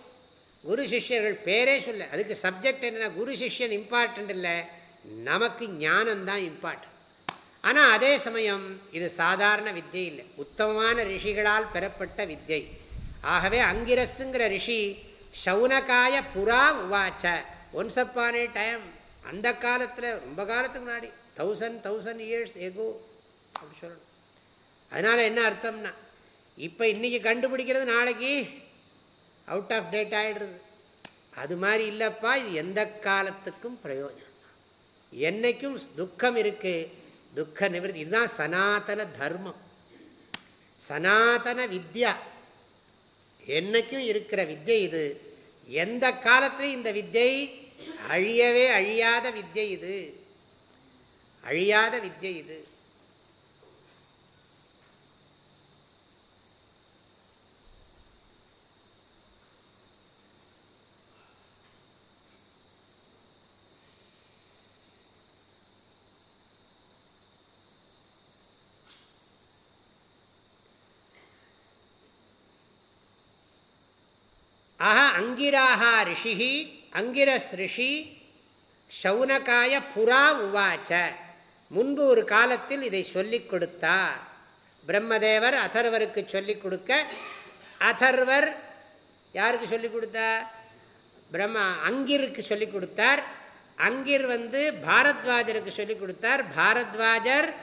குரு சிஷ்யர்கள் பேரே சொல்ல அதுக்கு சப்ஜெக்ட் என்னென்னா குரு சிஷ்யன் இம்பார்ட்டண்ட் இல்லை நமக்கு ஞானந்தான் இம்பார்ட்டன்ட் ஆனால் அதே சமயம் இது சாதாரண வித்தியை இல்லை உத்தமமான ரிஷிகளால் பெறப்பட்ட வித்தியை ஆகவே அங்கிரஸுங்கிற ரிஷி சவுனகாய புறா உவாச்ச ஒன்ஸ் அப்பான் ஏ டைம் அந்த காலத்தில் ரொம்ப காலத்துக்கு முன்னாடி தௌசண்ட் தௌசண்ட் இயர்ஸ் எகோ அப்படி சொல்லணும். அதனால் என்ன அர்த்தம்னா இப்போ இன்றைக்கி கண்டுபிடிக்கிறது நாளைக்கு அவுட் ஆஃப் டேட் ஆகிடுறது அது மாதிரி இல்லைப்பா இது எந்த காலத்துக்கும் பிரயோஜனம் என்னைக்கும் துக்கம் இருக்குது துக்க நிவர்த்தி. இதுதான் சனாதன தர்மம். சனாதன வித்யா. என்னைக்கும் இருக்கிற வித்யை இது. எந்த காலத்திலையும் இந்த வித்யை அழியவே அழியாத வித்யை இது. அழியாத வித்யை இது. ஆஹா அங்கிராஹா ரிஷி அங்கிரஸ் ரிஷி சௌனகாய புறா உவாச்ச. முன்பு ஒரு காலத்தில் இதை சொல்லிக் கொடுத்தார். பிரம்மதேவர் அதர்வருக்கு சொல்லிக் கொடுக்க அதர்வர் யாருக்கு சொல்லிக் கொடுத்தார் பிரம்ம அங்கிருக்கு சொல்லிக் கொடுத்தார். அங்கிர் வந்து பாரத்வாஜருக்கு சொல்லிக் கொடுத்தார். பாரத்வாஜர்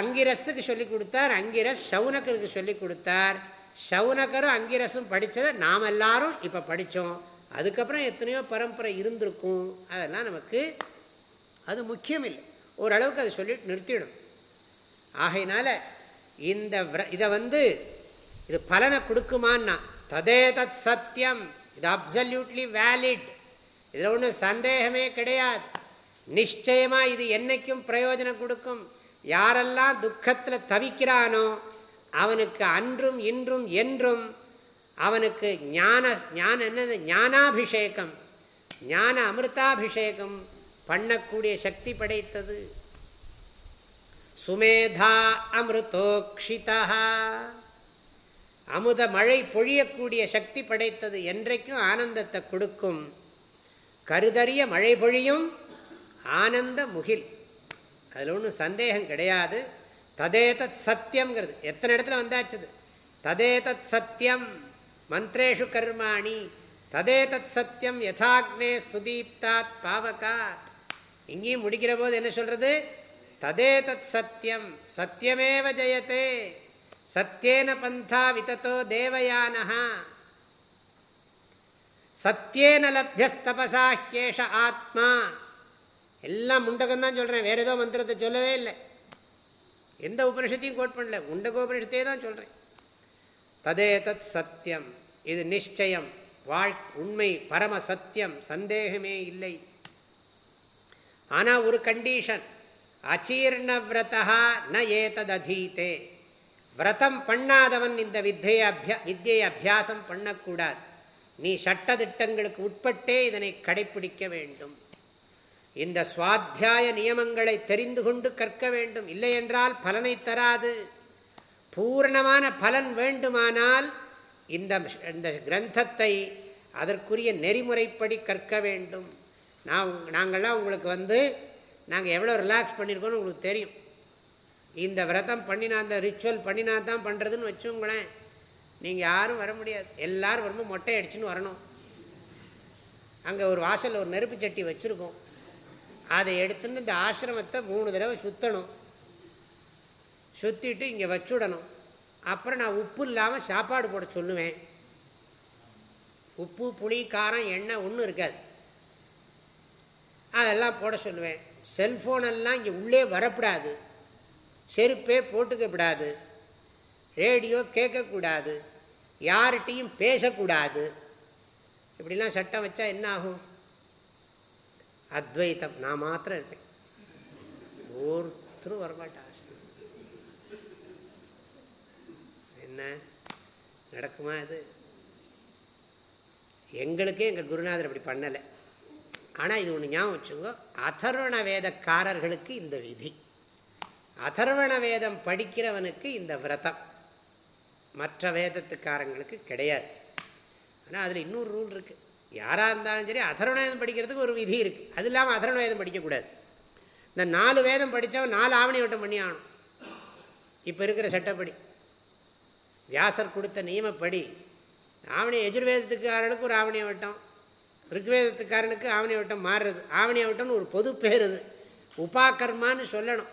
அங்கிரஸுக்கு சொல்லிக் கொடுத்தார். அங்கிரஸ் சவுனக்கருக்கு சொல்லிக் கொடுத்தார். சவுனகரும் அங்கிரசும் படித்ததை நாம் எல்லாரும் இப்போ படித்தோம் அதுக்கப்புறம் எத்தனையோ பரம்பரை இருந்திருக்கும். அதெல்லாம் நமக்கு அது முக்கியம் இல்லை ஓரளவுக்கு அதை சொல்லிட்டு நிறுத்திடும் ஆகையினால இந்த இதை வந்து இது பலனை கொடுக்குமான்னா ததே தத் சத்தியம் இது அப்சல்யூட்லி வேலிட் இதில் ஒன்றும் சந்தேகமே கிடையாது. நிச்சயமாக இது என்றைக்கும் பிரயோஜனம் கொடுக்கும். யாரெல்லாம் துக்கத்தில் தவிக்கிறானோ அவனுக்கு அன்றும் இன்றும் என்றும் அவனுக்கு ஞான ஞான என்னது? ஞானாபிஷேகம். ஞான அமிர்தாபிஷேகம் பண்ணக்கூடிய சக்தி படைத்தது. சுமேதா அமிர்தோக்ஷிதா. அமுத மழை பொழியக்கூடிய சக்தி படைத்தது. என்றைக்கும் ஆனந்தத்தை கொடுக்கும். கருதறிய மழை பொழியும் ஆனந்த முகில். அதில் ஒன்றும் சந்தேகம் கிடையாது. ததேதத் சத்தியம்ங்கிறது எத்தனை இடத்துல வந்தாச்சுது ததேதத் சத்தியம் மந்திரேஷு கர்மாணி. ததேதத் சத்தியம் யதாக்னே சுதீப்தாத் பாவகாத். இங்கேயும் முடிக்கிற போது என்ன சொல்கிறது ததேதத் சத்தியம் சத்தியமேவ ஜெயத்தே. சத்தியேன பந்தா விதத்தோ தேவயானஹா. சத்தியேன லப்யஸ்தபசாஹ்யேஷ ஆத்மா. எல்லாம் முண்டகம் தான் சொல்கிறேன் வேறு ஏதோ மந்திரத்தை சொல்லவே இல்லை. எந்த உபனிஷத்தையும் கோட் பண்ணல. உண்டகோபனிஷத்தையே தான் சொல்கிறேன் ததே தத் சத்தியம். இது நிச்சயம். வாழ் உண்மை பரம சத்தியம். சந்தேகமே இல்லை. ஆனால் ஒரு கண்டிஷன். அச்சீர்ண விரதா ந ஏதத் அதீத்தே விரதம் பண்ணாதவன் இந்த வித்தையை அபியா வித்தியை அபியாசம் பண்ணக்கூடாது. நீ சட்டத்திட்டங்களுக்கு உட்பட்டே இதனை கடைப்பிடிக்க வேண்டும். இந்த சுவாத்தியாய நியமங்களை தெரிந்து கொண்டு கற்க வேண்டும். இல்லையென்றால் பலனை தராது. பூர்ணமான பலன் வேண்டுமானால் இந்த இந்த கிரந்தத்தை அதற்குரிய நெறிமுறைப்படி கற்க வேண்டும். நான் நாங்கள்லாம் உங்களுக்கு வந்து நாங்கள் எவ்வளோ ரிலாக்ஸ் பண்ணியிருக்கோன்னு உங்களுக்கு தெரியும். இந்த விரதம் பண்ணினா அந்த ரிச்சுவல் பண்ணினா தான் பண்ணுறதுன்னு வச்சுங்களேன். நீங்கள் யாரும் வர முடியாது. எல்லோரும் வரும்போது மொட்டை அடிச்சுன்னு வரணும். அங்கே ஒரு வாசலில் ஒரு நெருப்பு சட்டி வச்சுருக்கோம். அதை எடுத்துன்னு இந்த ஆசிரமத்தை மூணு தடவை சுற்றணும் சுற்றிட்டு இங்கே வச்சுடணும். அப்புறம் நான் உப்பு இல்லாமல் சாப்பாடு போட சொல்லுவேன். உப்பு புளி காரம் எண்ணெய் ஒன்றும் இருக்காது. அதெல்லாம் போட சொல்லுவேன். செல்ஃபோனெல்லாம் இங்கே உள்ளே வரக்கூடாது செருப்பே போட்டுக்கப்படாது ரேடியோ கேட்கக்கூடாது யார்கிட்டையும் பேசக்கூடாது. இப்படிலாம் சட்டம் வச்சா என்ன ஆகும்? அத்வைத்தம். நான் மாத்திரம் இருப்பேன். ஒருத்தரும் வரமாட்டா என்ன? நடக்குமா இது? எங்களுக்கே எங்கள் குருநாதர் அப்படி பண்ணலை. ஆனால் இது ஒன்று ஞாபகம் வச்சுங்க அதர்வண வேதக்காரர்களுக்கு இந்த விதி. அதர்வண வேதம் படிக்கிறவனுக்கு இந்த விரதம். மற்ற வேதத்துக்காரங்களுக்கு கிடையாது. ஆனால் அதில் இன்னொரு ரூல் இருக்குது யாராக இருந்தாலும் சரி அதர்வணவேதம் படிக்கிறதுக்கு ஒரு விதி இருக்குது அது இல்லாமல் அதர்வணவேதம் படிக்கக்கூடாது. இந்த நாலு வேதம் படித்தவன் நாலு ஆவணி வட்டம் பண்ணி ஆகணும். இப்போ இருக்கிற சட்டப்படி. வியாசர் கொடுத்த நியமப்படி ஆவணி எஜுர்வேதத்துக்காரனுக்கு ஒரு ஆவணிய வட்டம் ருக்வேதத்துக்காரனுக்கு ஆவணி வட்டம் மாறுறது. ஆவணிய வட்டம்னு ஒரு பொது பேர் இது உபாகர்மான்னு சொல்லணும்.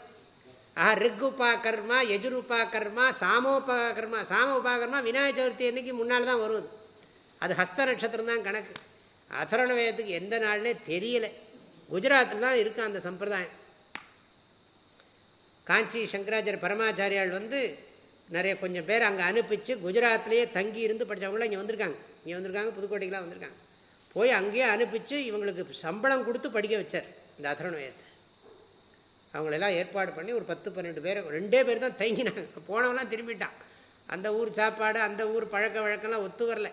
ஆஹா ரிக் உபாகர்மா எஜுர் உபாகர்மா சாமோபாகர்மா சாம உபாகர்மா விநாயக சதுர்த்தி அன்னைக்கு முன்னால் தான் வருவது அது ஹஸ்த நட்சத்திரம் தான் கணக்கு. அதரண வேதத்துக்கு எந்த நாள்னே தெரியலை. குஜராத்தில் தான் இருக்கும் அந்த சம்பிரதாயம். காஞ்சி சங்கராச்சாரிய பரமாச்சாரியால் வந்து நிறைய கொஞ்சம் பேர் அங்கே அனுப்பிச்சு குஜராத்லேயே தங்கி இருந்து படித்தவங்களாம் இங்கே வந்திருக்காங்க. இங்கே வந்திருக்காங்க புதுக்கோட்டைக்கெலாம் வந்திருக்காங்க. போய் அங்கேயே அனுப்பிச்சு இவங்களுக்கு சம்பளம் கொடுத்து படிக்க வச்சார் இந்த அதரணவயத்தை அவங்களெல்லாம் ஏற்பாடு பண்ணி ஒரு பத்து பன்னெண்டு பேர் ரெண்டே பேர் தான் தங்கினாங்க. போனவெல்லாம் திரும்பிட்டான். அந்த ஊர் சாப்பாடு அந்த ஊர் பழக்க வழக்கம்லாம் ஒத்து வரல.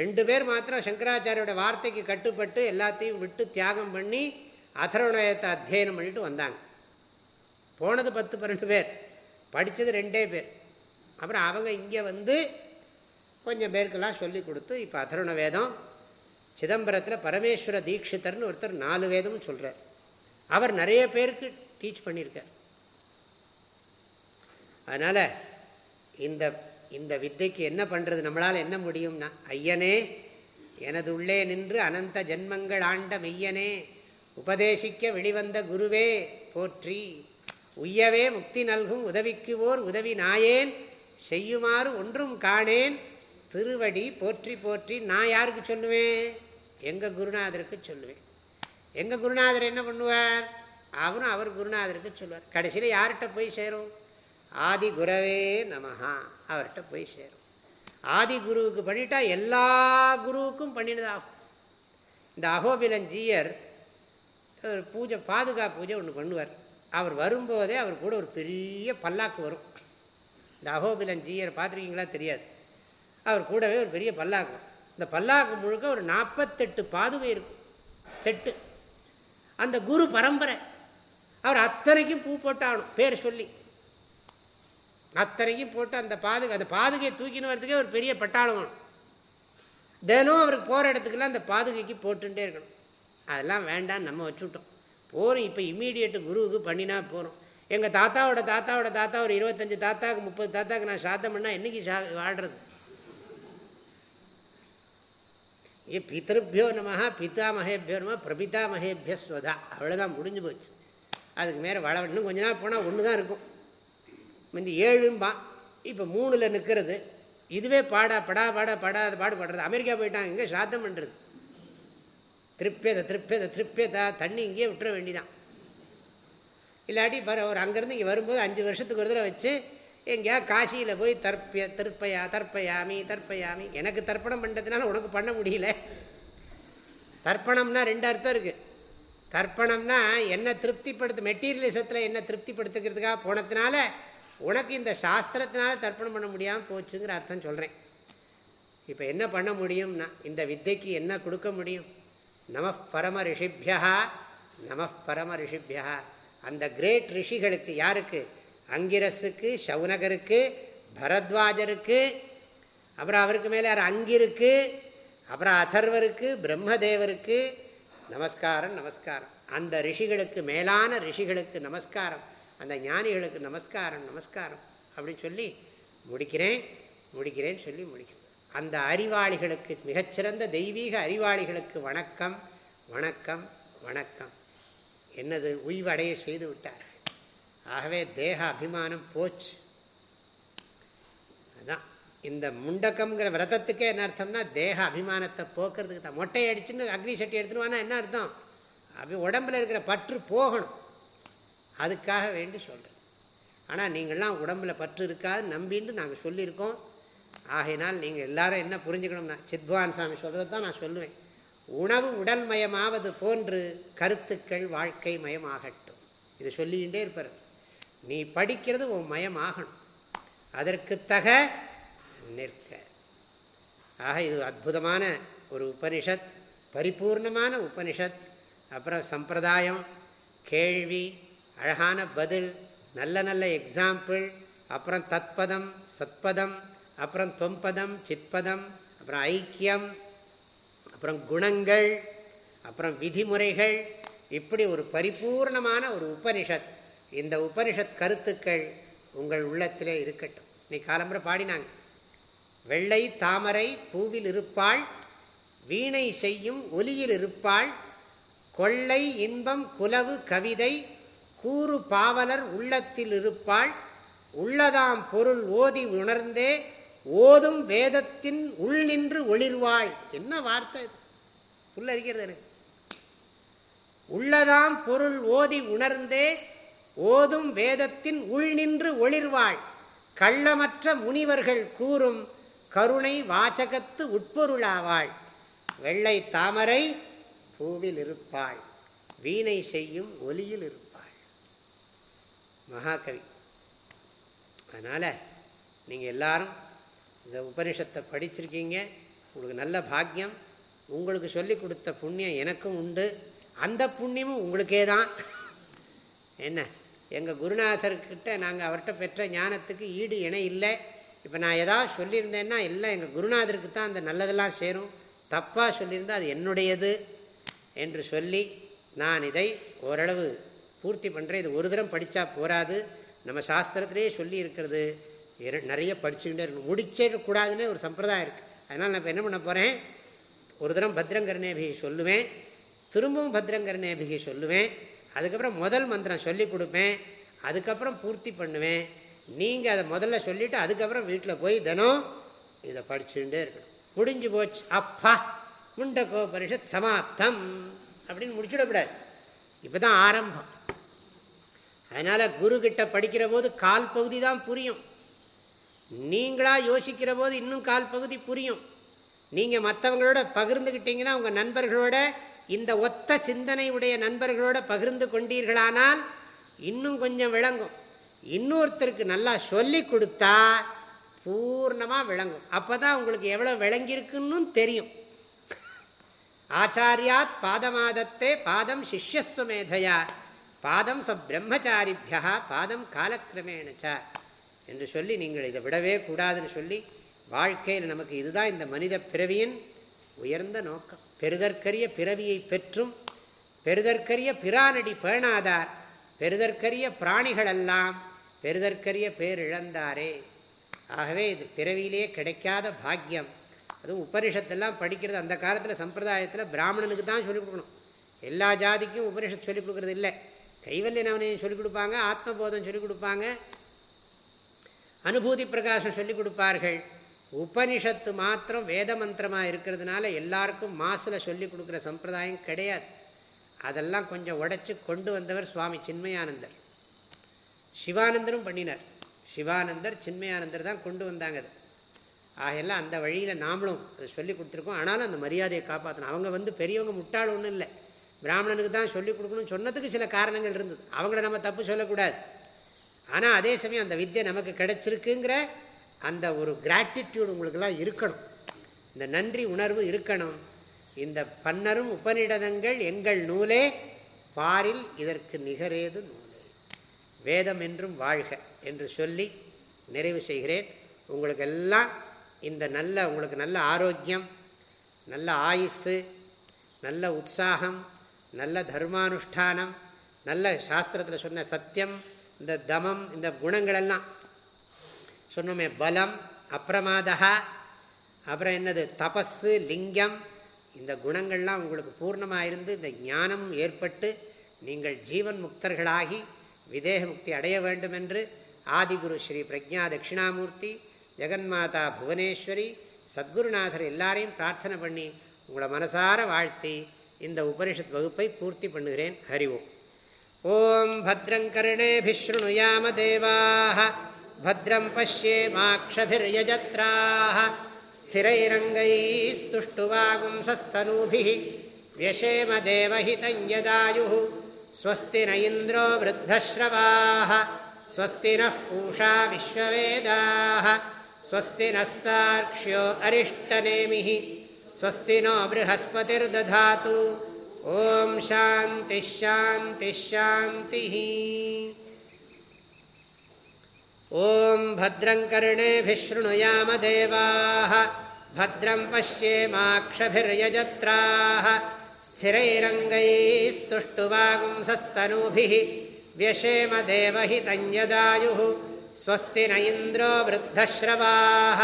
ரெண்டு பேர் மாத்திரம் சங்கராச்சாரியோட வார்த்தைக்கு கட்டுப்பட்டு எல்லாத்தையும் விட்டு தியாகம் பண்ணி அதர்வணயத்தை அத்தியனம் பண்ணிட்டு வந்தாங்க. போனது பத்து பன்னெண்டு பேர். படித்தது ரெண்டே பேர். அப்புறம் அவங்க இங்கே வந்து கொஞ்சம் பேருக்கெல்லாம் சொல்லி கொடுத்து இப்போ அதர்வண வேதம் சிதம்பரத்தில் பரமேஸ்வர தீட்சிதர்னு ஒருத்தர் நாலு வேதமும் சொல்கிறார் அவர் நிறைய பேருக்கு டீச் பண்ணியிருக்கார். அதனால் இந்த இந்த வித்தைக்கு என்ன பண்ணுறது நம்மளால் என்ன முடியும்னா ஐயனே எனது உள்ளே நின்று அனந்த ஜென்மங்கள் ஆண்ட மெய்யனே உபதேசிக்க வெளிவந்த குருவே போற்றி. உய்யவே முக்தி நல்கும் உதவிக்கு ஓர் உதவி நாயேன் செய்யுமாறு ஒன்றும் காணேன். திருவடி போற்றி போற்றி நான் யாருக்கு சொல்லுவேன்? எங்கள் குருநாதருக்கு சொல்லுவேன். எங்கள் குருநாதர் என்ன பண்ணுவார்? அவரும் அவர் குருநாதருக்கு சொல்லுவார். கடைசியில் யார்கிட்ட போய் சேரும்? ஆதி குரவே நமஹா. அவர்கிட்ட போய் சேரும். ஆதி குருவுக்கு பண்ணிட்டா எல்லா குருவுக்கும் பண்ணினதாகும். இந்த அகோபிலஞ்சியர் ஒரு பூஜை பாதுகாப்பு பூஜை ஒன்று பண்ணுவார். அவர் வரும்போதே அவர் கூட ஒரு பெரிய பல்லாக்கு வரும். இந்த அகோபிலஞ்சியர் பார்த்துருக்கீங்களா? தெரியாது. அவர் கூடவே ஒரு பெரிய பல்லாக்கு இந்த பல்லாக்கு முழுக்க ஒரு நாற்பத்தெட்டு பாதுகை இருக்கும். செட்டு. அந்த குரு பரம்பரை. அவர் அத்தனைக்கும் பூ போட்டாகணும். பேர் சொல்லி. அத்தனைக்கும் போட்டு அந்த பாதுகை அந்த பாதுகையை தூக்கின்னு வரதுக்கே ஒரு பெரிய பட்டாளம் வேணும். தினம் அவருக்கு போகிற இடத்துக்கெல்லாம் அந்த பாதுகைக்கு போட்டுட்டே இருக்கணும். அதெல்லாம் வேண்டாம் நம்ம வச்சுட்டோம் போகிறோம் இப்போ இம்மீடியட்டு குருவுக்கு பண்ணினா போகிறோம் எங்கள் தாத்தாவோட தாத்தாவோட தாத்தா ஒரு இருபத்தஞ்சி தாத்தாவுக்கு முப்பது தாத்தாவுக்கு நான் சாத்தம் பண்ணால் என்றைக்கு சா வாழ்கிறது ஏ பித்திருப்பியோ நமஹா பித்தாமகேபியோ நம பிரபிதாமகேபிய ஸ்வதா. அவ்வளோதான் முடிஞ்சு போச்சு. அதுக்கு மேலே வள இன்னும் கொஞ்ச நாள் போனால் ஒன்று தான் இருக்கும். இந்த ஏழும்பா இப்போ மூணில் நிற்கிறது இதுவே பாடா படா பாடா படாத பாடு படுறது. அமெரிக்கா போயிட்டாங்க இங்கே சாத்தம் பண்ணுறது திருப்பியதை திருப்பியதை திருப்பியதா தண்ணி இங்கேயே விட்டுற வேண்டிதான். இல்லாட்டி வர ஒரு அங்கேருந்து இங்கே வரும்போது அஞ்சு வருஷத்துக்கு ஒரு தடவை வச்சு எங்கேயா காசியில் போய் தற்பிய திருப்பையா தற்பயாமி தற்பயாமி. எனக்கு தர்ப்பணம் பண்ணுறதுனால உனக்கு பண்ண முடியல. தர்ப்பணம்னா ரெண்டு அர்த்தம் இருக்குது தர்ப்பணம்னா என்ன திருப்திப்படுத்து மெட்டீரியலிசத்தில் என்ன திருப்திப்படுத்துக்கிறதுக்காக போனதுனால உனக்கு இந்த சாஸ்திரத்தினால தர்ப்பணம் பண்ண முடியாமல் போச்சுங்கிற அர்த்தம் சொல்கிறேன் இப்போ என்ன பண்ண முடியும்னா இந்த வித்தைக்கு என்ன கொடுக்க முடியும்? நம பரம ரிஷிபியா நம பரம ரிஷிபியா. அந்த கிரேட் ரிஷிகளுக்கு யாருக்கு? அங்கிரஸுக்கு சவுனகருக்கு பரத்வாஜருக்கு அப்புறம் அவருக்கு மேலே யார்? அங்கிருக்கு அப்புறம் அதர்வருக்கு பிரம்மதேவருக்கு. நமஸ்காரம் நமஸ்காரம். அந்த ரிஷிகளுக்கு மேலான ரிஷிகளுக்கு நமஸ்காரம். அந்த ஞானிகளுக்கு நமஸ்காரம் நமஸ்காரம் அப்படின்னு சொல்லி முடிக்கிறேன் முடிக்கிறேன்னு சொல்லி முடிக்கிறேன். அந்த அறிவாளிகளுக்கு மிகச்சிறந்த தெய்வீக அறிவாளிகளுக்கு வணக்கம் வணக்கம் வணக்கம். என்னது? உய்வடைய செய்து விட்டார் ஆகவே தேக அபிமானம் போச்சு. அதுதான் இந்த முண்டக்கம்ங்கிற விரதத்துக்கே என்ன அர்த்தம்னா தேக அபிமானத்தை போக்குறதுக்கு தான். மொட்டை அடிச்சுன்னு அக்னி சட்டி எடுத்துருவானா என்ன அர்த்தம்? அப்படி உடம்புல இருக்கிற பற்று போகணும். அதுக்காக வேண்டி சொல்கிறேன் ஆனால் நீங்கள்லாம் உடம்பில் பற்று இருக்காது நம்பின்னு நாங்கள் சொல்லியிருக்கோம். ஆகையினால் நீங்கள் எல்லாரும் என்ன புரிஞ்சுக்கணும்னா சித்வான் சாமி சொல்கிறது தான் நான் சொல்லுவேன். உணவு உடல் மயமாவது போன்று கருத்துக்கள் வாழ்க்கை மயமாகட்டும். இது சொல்லிக்கிட்டே இருப்பார். நீ படிக்கிறது உன் மயமாகணும். அதற்கு தக நிற்க. ஆக இது அற்புதமான ஒரு உபனிஷத் பரிபூர்ணமான உபனிஷத் அப்புறம் சம்பிரதாயம் கேள்வி அழகான பதில் நல்ல நல்ல எக்ஸாம்பிள் அப்புறம் தத்பதம் சத்பதம் அப்புறம் தொம்பதம் சித்பதம் அப்புறம் ஐக்கியம் அப்புறம் குணங்கள் அப்புறம் விதிமுறைகள். இப்படி ஒரு பரிபூர்ணமான ஒரு உபனிஷத். இந்த உபனிஷத் கருத்துக்கள் உங்கள் உள்ளத்திலே இருக்கட்டும். நீ காலம்புரை பாடினாங்க. வெள்ளை தாமரை பூவில் இருப்பாள் வீணை செய்யும் ஒலியில் இருப்பாள் கொள்ளை இன்பம் குலவு கவிதை கூறு பாவலர் உள்ளத்தில் இருப்பாள். உள்ளதாம் பொருள் ஓதி உணர்ந்தே ஓதும் வேதத்தின் உள் நின்று ஒளிர்வாள். என்ன வார்த்தை இது? எனக்கு. உள்ளதாம் பொருள் ஓதி உணர்ந்தே ஓதும் வேதத்தின் உள் நின்று ஒளிர்வாள். கள்ளமற்ற முனிவர்கள் கூறும் கருணை வாசகத்து உட்பொருளாவாள். வெள்ளை தாமரை பூவில் இருப்பாள். வீணை செய்யும் ஒலியில் இருப்பாள். மகாகவி. அதனால் நீங்கள் எல்லாரும் இந்த உபனிஷத்தை படிச்சிருக்கீங்க. உங்களுக்கு நல்ல பாக்கியம். உங்களுக்கு சொல்லி கொடுத்த புண்ணியம் எனக்கும் உண்டு. அந்த புண்ணியமும் உங்களுக்கே தான். என்ன? எங்கள் குருநாதர்கிட்ட நாங்கள் அவர்கிட்ட பெற்ற ஞானத்துக்கு ஈடு இணை இல்லை. இப்போ நான் எதாவது சொல்லியிருந்தேன்னா இல்லை எங்கள் குருநாதருக்கு தான் அந்த நல்லதெல்லாம் சேரும். தப்பாக சொல்லியிருந்தால் அது என்னுடையது என்று சொல்லி நான் இதை ஓரளவு பூர்த்தி பண்ணுறேன் இது ஒரு தரம் படித்தா போராது நம்ம சாஸ்திரத்திலே சொல்லி இருக்கிறது நிறைய படிச்சுக்கிட்டே இருக்கணும். முடிச்சிடக்கூடாதுன்னு ஒரு சம்பிரதாயம் இருக்குது அதனால் நான் இப்போ என்ன பண்ண போகிறேன் ஒரு தரம் பத்ரங்கர்ணேபிகை சொல்லுவேன். திரும்பவும் பத்ரங்கர்ணேபிகை சொல்லுவேன். அதுக்கப்புறம் முதல் மந்திரம் சொல்லி கொடுப்பேன். அதுக்கப்புறம் பூர்த்தி பண்ணுவேன். நீங்கள் அதை முதல்ல சொல்லிவிட்டு அதுக்கப்புறம் வீட்டில் போய் தினம் இதை படிச்சுட்டே இருக்கணும். முடிஞ்சு போச்சு. அப்பா முண்டகோபரிஷத் சமாப்தம். அப்படின்னு முடிச்சுடக்கூடாது. இப்போ தான் ஆரம்பம். அதனால் குருக்கிட்ட படிக்கிற போது கால் பகுதி தான் புரியும். நீங்களாக யோசிக்கிற போது இன்னும் கால் பகுதி புரியும். நீங்கள் மற்றவங்களோட பகிர்ந்துக்கிட்டீங்கன்னா உங்கள் நண்பர்களோட இந்த ஒத்த சிந்தனை உடைய நண்பர்களோட பகிர்ந்து கொண்டீர்களானால் இன்னும் கொஞ்சம் விளங்கும். இன்னொருத்தருக்கு நல்லா சொல்லி கொடுத்தா பூர்ணமாக விளங்கும். அப்போ தான் உங்களுக்கு எவ்வளோ விளங்கியிருக்குன்னு தெரியும். ஆச்சாரியாத் பாதமாதத்தே பாதம் சிஷ்யஸ்வமேதையா. பாதம் ச பிரம்மச்சாரிபியா பாதம் காலக்கிரமேணச்ச என்று சொல்லி நீங்கள் இதை விடவே கூடாதுன்னு சொல்லி வாழ்க்கையில் நமக்கு இதுதான் இந்த மனித பிறவியின் உயர்ந்த நோக்கம். பெருதற்கரிய பிறவியை பெற்றும் பெருதற்கரிய பிரானடி பேணாதார் பெருதற்கரிய பிராணிகளெல்லாம் பெருதற்கரிய பேரிழந்தாரே. ஆகவே இது பிறவியிலே கிடைக்காத பாக்கியம். அதுவும் உபனிஷத்தெல்லாம் படிக்கிறது அந்த காலத்தில் சம்பிரதாயத்தில் பிராமணனுக்கு தான் சொல்லிக் கொடுக்கணும். எல்லா ஜாதிக்கும் உபனிஷத் சொல்லிக் கொடுக்குறது இல்லை. கைவல்ய நவனையும் சொல்லிக் கொடுப்பாங்க ஆத்மபோதம் சொல்லிக் கொடுப்பாங்க அனுபூதி பிரகாசம் சொல்லிக் கொடுப்பார்கள் உபனிஷத்து மாத்திரம் வேத மந்திரமாக இருக்கிறதுனால எல்லாருக்கும் மாசில் சொல்லி கொடுக்குற சம்பிரதாயம் கிடையாது. அதெல்லாம் கொஞ்சம் உடைச்சி கொண்டு வந்தவர் சுவாமி சின்மயானந்தர். சிவானந்தரும் பண்ணினார். சிவானந்தர் சின்மயானந்தர் தான் கொண்டு வந்தாங்க அது. ஆகையெல்லாம் அந்த வழியில் நாமளும் அதை சொல்லி கொடுத்துருக்கோம். ஆனாலும் அந்த மரியாதையை காப்பாற்றணும் அவங்க வந்து பெரியவங்க முட்டாள் ஒன்றும் இல்லை. பிராமணனுக்கு தான் சொல்லிக் கொடுக்கணும்னு சொன்னதுக்கு சில காரணங்கள் இருந்தது. அவங்கள நம்ம தப்பு சொல்லக்கூடாது. ஆனால் அதே சமயம் அந்த வித்தியை நமக்கு கிடைச்சிருக்குங்கிற அந்த ஒரு கிராட்டிடியூடு உங்களுக்கெல்லாம் இருக்கணும். இந்த நன்றி உணர்வு இருக்கணும். இந்த பன்னரும் உபநிடதங்கள் எங்கள் நூலே பாரில் இதற்கு நிகரேது நூலே. வேதம் என்றும் வாழ்க என்று சொல்லி நிறைவு செய்கிறேன். உங்களுக்கு எல்லாம் இந்த நல்ல உங்களுக்கு நல்ல ஆரோக்கியம் நல்ல ஆயுசு நல்ல உற்சாகம் நல்ல தர்மானுஷ்டானம் நல்ல சாஸ்திரத்தில் சொன்ன சத்தியம் இந்த தமம் இந்த குணங்களெல்லாம். சொன்னோமே பலம் அப்பிரமாதா அப்புறம் என்னது தபஸு லிங்கம் இந்த குணங்கள்லாம் உங்களுக்கு பூர்ணமாக இருந்து இந்த ஞானம் ஏற்பட்டு நீங்கள் ஜீவன் முக்தர்களாகி விதேக முக்தி அடைய வேண்டும் என்று ஆதிகுரு ஸ்ரீ பிரஜா தட்சிணாமூர்த்தி ஜெகன்மாதா புவனேஸ்வரி சத்குருநாதர் எல்லாரையும் பிரார்த்தனை பண்ணி உங்களை மனசார வாழ்த்தி இந்த உபனிஷத் வகுப்பை பூர்த்தி பண்ணுகிறேன் ஹரிவோம் ஓம் भद्रङ्कर्णेभिशृणुयाम देवाः भद्रं पश्येमाक्षभिर्यजत्राः स्थिरैरङ्गैस्तुष्टुवागुंसस्तनूभिः व्यशेम देवहितं यदायुः स्वस्ति न इन्द्रो वृद्धश्रवाः स्वस्ति नः पूषा विश्ववेदाः स्वस्ति नस्तार्क्ष्यो अरिष्टनेमिः स्वस्ति नो बृहस्पतिर्दधातु। ॐ शान्तिश्शान्तिश्शान्तिः ॐ भद्रङ्कर्णेभिः शृणुयाम देवाः भद्रं पश्येमाक्षभिर्यजत्राः। स्थिरैरङ्गैस्तुष्टुवागुंसस्तनूभिः व्यशेम देवहितञ्यदायुः स्वस्ति न इन्द्रो वृद्धश्रवाः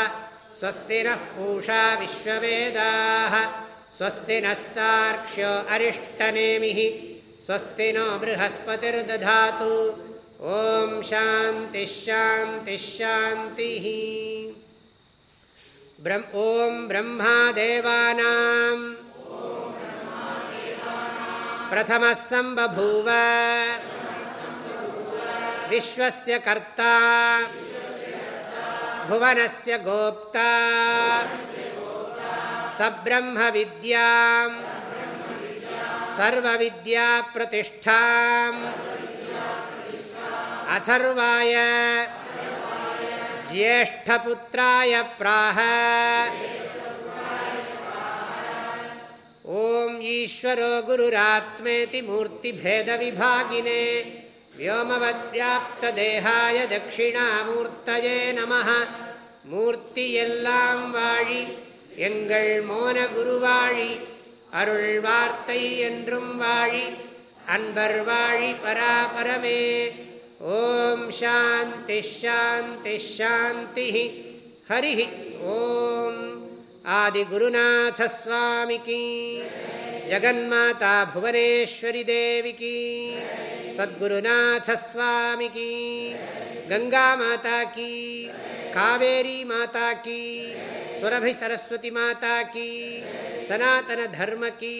स्वस्ति नः पूषा विश्ववेदाः। स्वस्ति नस्तार्क्ष्यो अरिष्टनेमिः। स्वस्ति नो बृहस्पतिर्दधातु। ॐ शान्तिश्शान्तिश्शान्तिः ॐ ब्रह्मादेवानाम्। प्रथमः सम्बभूव। विश्वस्य कर्ता भुवनस्य गोप्ता। सब्रह्मविद्यां सर्वविद्याप्रतिष्ठाम्। अथर्वाय। ज्येष्ठपुत्राय प्राह। ॐ ईश्वरो गुरुरात्मेति मूर्तिभेदविभागिने। व्योमवद्व्याप्तदेहाय दक्षिणामूर्तये नमः மூர்த்தியெல்லாம் வாழி எங்கள் மோன குருவாழி அருள் வார்த்தை என்றும் வாழி அன்பர் வாழி பராபரமே ஓம் சாந்தி ஷாந்தி ஷாந்தி ஹரி ஓம் ஆதிகுருநாசஸ்வாமிக்கு ஜகன்மாதா புவனேஸ்வரி தேவிக்கு சத்குருநாசஸ்வாமிக்கு கங்கா மாதா கீ காவேரி மாதா கீ சுரபி சரஸ்வதி மாதா கீ சனாதன தர்ம கீ